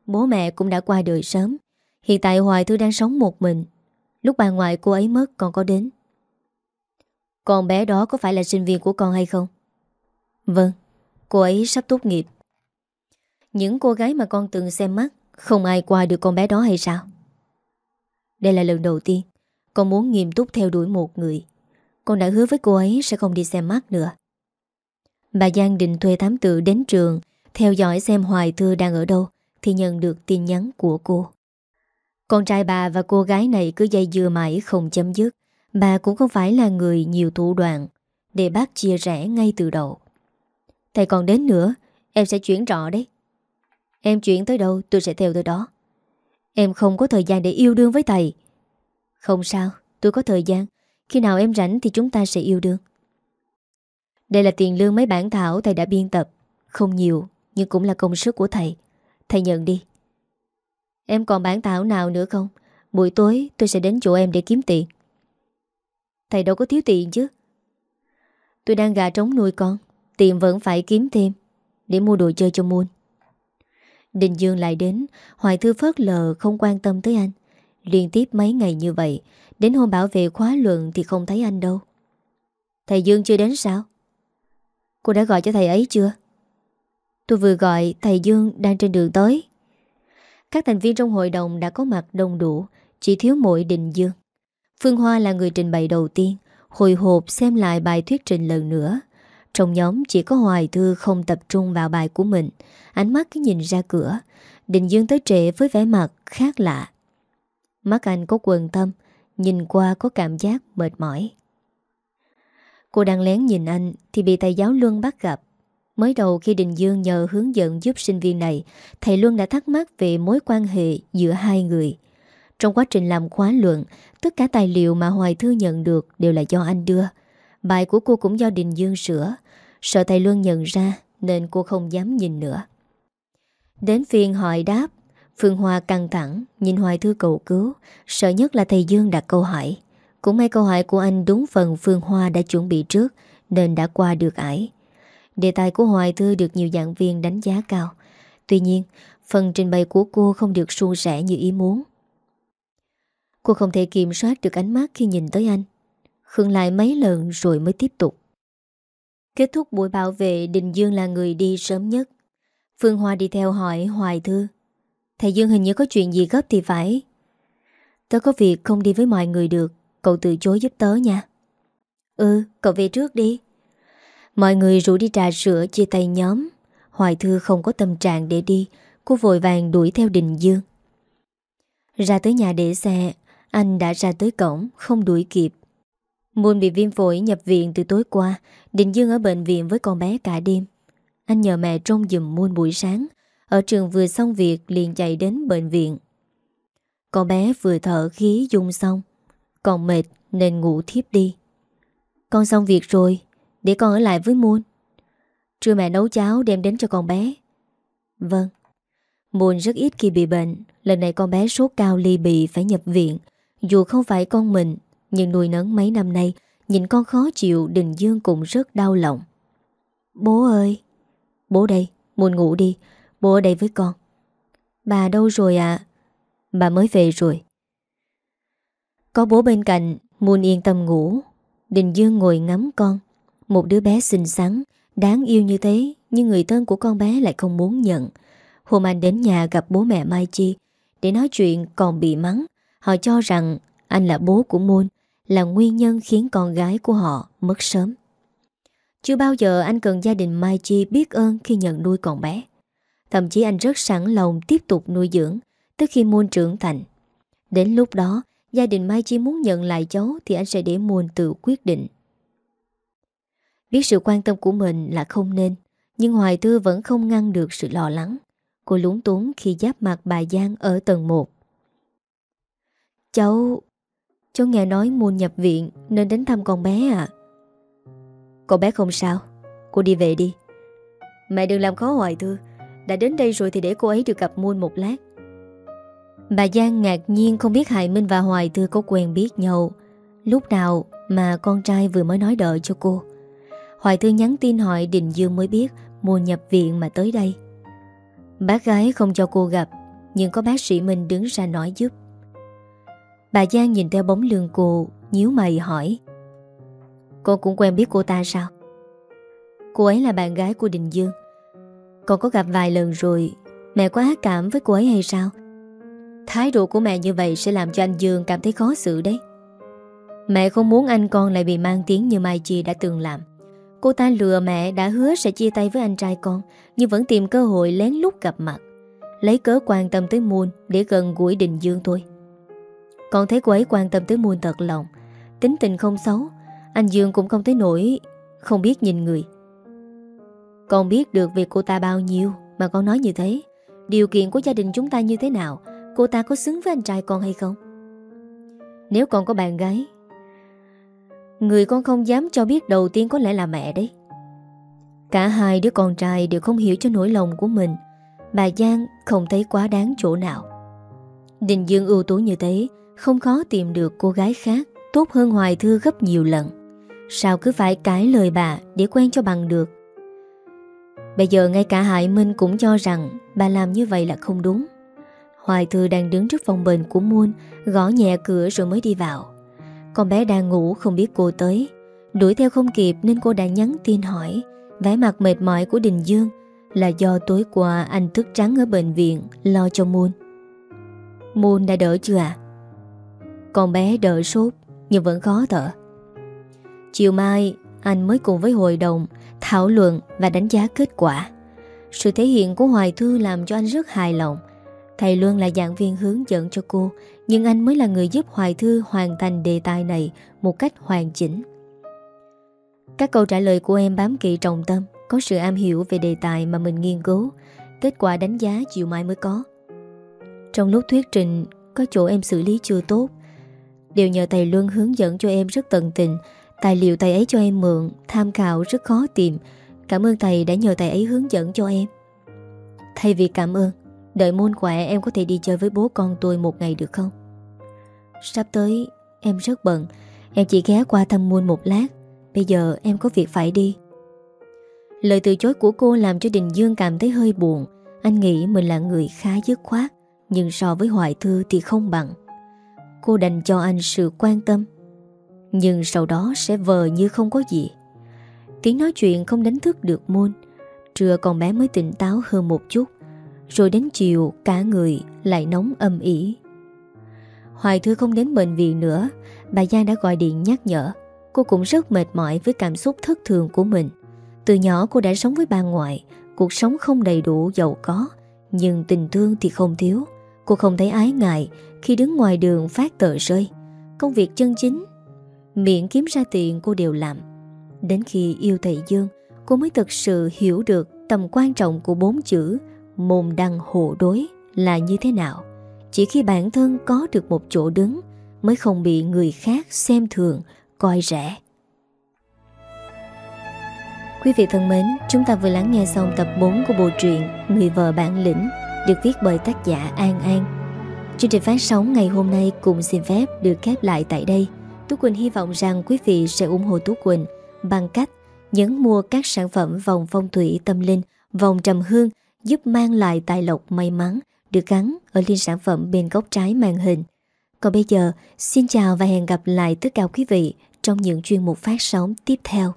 Bố mẹ cũng đã qua đời sớm. Hiện tại Hoài Thư đang sống một mình. Lúc bà ngoại cô ấy mất còn có đến. Con bé đó có phải là sinh viên của con hay không? Vâng Cô ấy sắp tốt nghiệp. Những cô gái mà con từng xem mắt, Không ai qua được con bé đó hay sao? Đây là lần đầu tiên Con muốn nghiêm túc theo đuổi một người. Con đã hứa với cô ấy sẽ không đi xem mắt nữa. Bà Giang định thuê thám tử đến trường, Theo dõi xem Hoài Thư đang ở đâu, Thì nhận được tin nhắn của cô. Con trai bà và cô gái này cứ dây dưa mãi không chấm dứt. Bà cũng không phải là người nhiều thủ đoạn, Để bác chia rẽ ngay từ đầu. Thầy còn đến nữa, Em sẽ chuyển trọ đấy. Em chuyển tới đâu, tôi sẽ theo tới đó. Em không có thời gian để yêu đương với thầy. Không sao, Tôi có thời gian. Khi nào em rảnh thì chúng ta sẽ yêu đương. Đây là tiền lương mấy bản thảo thầy đã biên tập. Không nhiều, Nhưng cũng là công sức của thầy. Thầy nhận đi. Em còn bản thảo nào nữa không? Buổi tối tôi sẽ đến chỗ em để kiếm tiền. Thầy đâu có thiếu tiền chứ. Tôi đang gà trống nuôi con. Tiền vẫn phải kiếm thêm Để mua đồ chơi cho muôn Đình Dương lại đến, Hoài Thư phớt lờ, không quan tâm tới anh. Liên tiếp mấy ngày như vậy, Đến hôm bảo vệ khóa luận thì không thấy anh đâu. Thầy Dương chưa đến sao? Cô đã gọi cho thầy ấy chưa? Tôi vừa gọi, thầy Dương đang trên đường tới. Các thành viên trong hội đồng đã có mặt đông đủ, Chỉ thiếu mỗi Đình Dương. Phương Hoa là người trình bày đầu tiên, Hồi hộp xem lại bài thuyết trình lần nữa. Trong nhóm chỉ có Hoài Thư không tập trung vào bài của mình. Ánh mắt cứ nhìn ra cửa. Đình Dương tới trễ với vẻ mặt khác lạ. Mắt anh có quần tâm, Nhìn qua có cảm giác mệt mỏi. Cô đang lén nhìn anh Thì bị thầy giáo Luân bắt gặp. Mới đầu khi Đình Dương nhờ hướng dẫn giúp sinh viên này, Thầy Luân đã thắc mắc về mối quan hệ giữa hai người. Trong quá trình làm khóa luận, Tất cả tài liệu mà Hoài Thư nhận được đều là do anh đưa. Bài của cô cũng do Đình Dương sửa. Sợ thầy Luân nhận ra, Nên cô không dám nhìn nữa. Đến phiên hỏi đáp, Phương Hoa căng thẳng, Nhìn Hoài Thư cầu cứu. Sợ nhất là thầy Dương đặt câu hỏi. Cũng may câu hỏi của anh đúng phần Phương Hoa đã chuẩn bị trước, Nên đã qua được ải. Đề tài của Hoài Thư được nhiều giảng viên đánh giá cao. Tuy nhiên, Phần trình bày của cô không được suôn sẻ như ý muốn. Cô không thể kiểm soát được ánh mắt khi nhìn tới anh. Khương lại mấy lần rồi mới tiếp tục. Kết thúc buổi bảo vệ, Đình Dương là người đi sớm nhất. Phương Hoa đi theo hỏi Hoài Thư, Thầy Dương hình như có chuyện gì gấp thì phải? Tớ có việc không đi với mọi người được, Cậu từ chối giúp tớ nha. Ừ cậu về trước đi. Mọi người rủ đi trà sữa, chia tay nhóm. Hoài Thư không có tâm trạng để đi, Cô vội vàng đuổi theo Đình Dương. Ra tới nhà để xe, Anh đã ra tới cổng, Không đuổi kịp. Muôn bị viêm phổi nhập viện từ tối qua định Dương ở bệnh viện với con bé cả đêm. Anh nhờ mẹ trông dùm muôn buổi sáng. Ở trường vừa xong việc, liền chạy đến bệnh viện. Con bé vừa thở khí dung xong. Còn mệt, nên ngủ thiếp đi. Con xong việc rồi, Để con ở lại với Muôn Trưa mẹ nấu cháo đem đến cho con bé. Vâng. Muôn rất ít khi bị bệnh. Lần này con bé sốt cao ly bị phải nhập viện. Dù không phải con mình nhưng nuôi nấng mấy năm nay Nhìn con khó chịu Đình Dương cũng rất đau lòng. Bố ơi. Bố đây, Muôn ngủ đi. Bố ở đây với con. Bà đâu rồi ạ? À? Bà mới về rồi. Có bố bên cạnh Muôn yên tâm ngủ. Đình Dương ngồi ngắm con. Một đứa bé xinh xắn Đáng yêu như thế Nhưng người thân của con bé lại không muốn nhận. Hôm anh đến nhà gặp bố mẹ Mai Chi Để nói chuyện còn bị mắng. Họ cho rằng anh là bố của Môn là nguyên nhân khiến con gái của họ mất sớm. Chưa bao giờ anh cần gia đình Mai Chi biết ơn khi nhận nuôi con bé. Thậm chí anh rất sẵn lòng tiếp tục nuôi dưỡng Tới khi Môn trưởng thành. Đến lúc đó, Gia đình Mai Chi muốn nhận lại cháu Thì anh sẽ để Môn tự quyết định. Biết sự quan tâm của mình là không nên, Nhưng Hoài Thư vẫn không ngăn được sự lo lắng. Cô lúng túng khi giáp mặt bà Giang ở tầng 1 Cháu... Cháu nghe nói muôn nhập viện Nên đến thăm con bé à Con bé không sao. Cô đi về đi. Mẹ đừng làm khó Hoài Thư. Đã đến đây rồi thì để cô ấy được gặp Muôn một lát. Bà Giang ngạc nhiên không biết Hải Minh và Hoài Thư có quen biết nhau. Lúc nào mà con trai vừa mới nói đợi cho cô. Hoài Thư nhắn tin hỏi Đình Dương mới biết Mùa nhập viện mà tới đây. Bác gái không cho cô gặp, Nhưng có bác sĩ Minh đứng ra nói giúp. Bà Giang nhìn theo bóng lưng cô, nhíu mày hỏi. Con cũng quen biết cô ta sao? Cô ấy là bạn gái của Đình Dương. Con có gặp vài lần rồi, Mẹ quá ác cảm với cô ấy hay sao? Thái độ của mẹ như vậy Sẽ làm cho anh Dương cảm thấy khó xử đấy. Mẹ không muốn anh con lại bị mang tiếng Như Mai Chi đã từng làm. Cô ta lừa mẹ đã hứa sẽ chia tay với anh trai con, Nhưng vẫn tìm cơ hội lén lút gặp mặt. Lấy cớ quan tâm tới Moon Để gần gũi Đình Dương thôi. Con thấy cô ấy quan tâm tới muôn thật lòng. Tính tình không xấu, Anh Dương cũng không thấy nổi Không biết nhìn người. Con biết được việc cô ta bao nhiêu, Mà con nói như thế. Điều kiện của gia đình chúng ta như thế nào? Cô ta có xứng với anh trai con hay không? Nếu con có bạn gái, Người con không dám cho biết đầu tiên có lẽ là mẹ đấy. Cả hai đứa con trai đều không hiểu cho nỗi lòng của mình. Bà Giang không thấy quá đáng chỗ nào. Đình Dương ưu tú như thế không khó tìm được cô gái khác, Tốt hơn Hoài Thư gấp nhiều lần. Sao cứ phải cãi lời bà Để quen cho bằng được? Bây giờ ngay cả Hải Minh cũng cho rằng Bà làm như vậy là không đúng. Hoài Thư đang đứng trước phòng bệnh của Muôn Gõ nhẹ cửa rồi mới đi vào. Con bé đang ngủ không biết cô tới. Đuổi theo không kịp nên cô đã nhắn tin hỏi. Vẻ mặt mệt mỏi của Đình Dương Là do tối qua anh thức trắng ở bệnh viện Lo cho Muôn Muôn đã đỡ chưa à con bé đỡ sốt, Nhưng vẫn khó thở. Chiều mai, anh mới cùng với hội đồng Thảo luận và đánh giá kết quả. Sự thể hiện của Hoài Thư làm cho anh rất hài lòng. Thầy luôn là giảng viên hướng dẫn cho cô, Nhưng anh mới là người giúp Hoài Thư hoàn thành đề tài này Một cách hoàn chỉnh. Các câu trả lời của em bám kỵ trọng tâm, Có sự am hiểu về đề tài mà mình nghiên cứu. Kết quả đánh giá chiều mai mới có. Trong lúc thuyết trình, Có chỗ em xử lý chưa tốt. Đều nhờ thầy Luân hướng dẫn cho em rất tận tình. Tài liệu thầy ấy cho em mượn, Tham khảo rất khó tìm. Cảm ơn thầy đã nhờ thầy ấy hướng dẫn cho em. Thay vì cảm ơn, Đợi môn khỏe em có thể đi chơi với bố con tôi một ngày được không? Sắp tới, em rất bận. Em chỉ ghé qua thăm môn một lát. Bây giờ em có việc phải đi. Lời từ chối của cô làm cho Đình Dương cảm thấy hơi buồn. Anh nghĩ mình là người khá dứt khoát, Nhưng so với Hoài Thư thì không bằng. Cô đành cho anh sự quan tâm. Nhưng sau đó sẽ vờ như không có gì. Tiếng nói chuyện không đánh thức được môn Trưa con bé mới tỉnh táo hơn một chút. Rồi đến chiều, cả người lại nóng âm ỉ. Hoài Thư không đến bệnh viện nữa. Bà Giang đã gọi điện nhắc nhở. Cô cũng rất mệt mỏi với cảm xúc thất thường của mình. Từ nhỏ cô đã sống với bà ngoại. Cuộc sống không đầy đủ, giàu có. Nhưng tình thương thì không thiếu. Cô không thấy ái ngại Khi đứng ngoài đường phát tờ rơi Công việc chân chính Miệng kiếm ra tiền cô đều làm Đến khi yêu thầy Dương Cô mới thực sự hiểu được tầm quan trọng của bốn chữ mồm đăng hộ đối là như thế nào. Chỉ khi bản thân có được một chỗ đứng mới không bị người khác xem thường, coi rẻ. Quý vị thân mến, chúng ta vừa lắng nghe xong tập 4 của bộ truyện Người vợ bản lĩnh được viết bởi tác giả An An. Chương trình phát sóng ngày hôm nay cùng xin phép được khép lại tại đây. Tú Quỳnh hy vọng rằng quý vị sẽ ủng hộ Tú Quỳnh bằng cách nhấn mua các sản phẩm vòng phong thủy tâm linh, vòng trầm hương giúp mang lại tài lộc may mắn được gắn ở liên sản phẩm bên góc trái màn hình. Còn bây giờ, xin chào và hẹn gặp lại tất cả quý vị trong những chuyên mục phát sóng tiếp theo.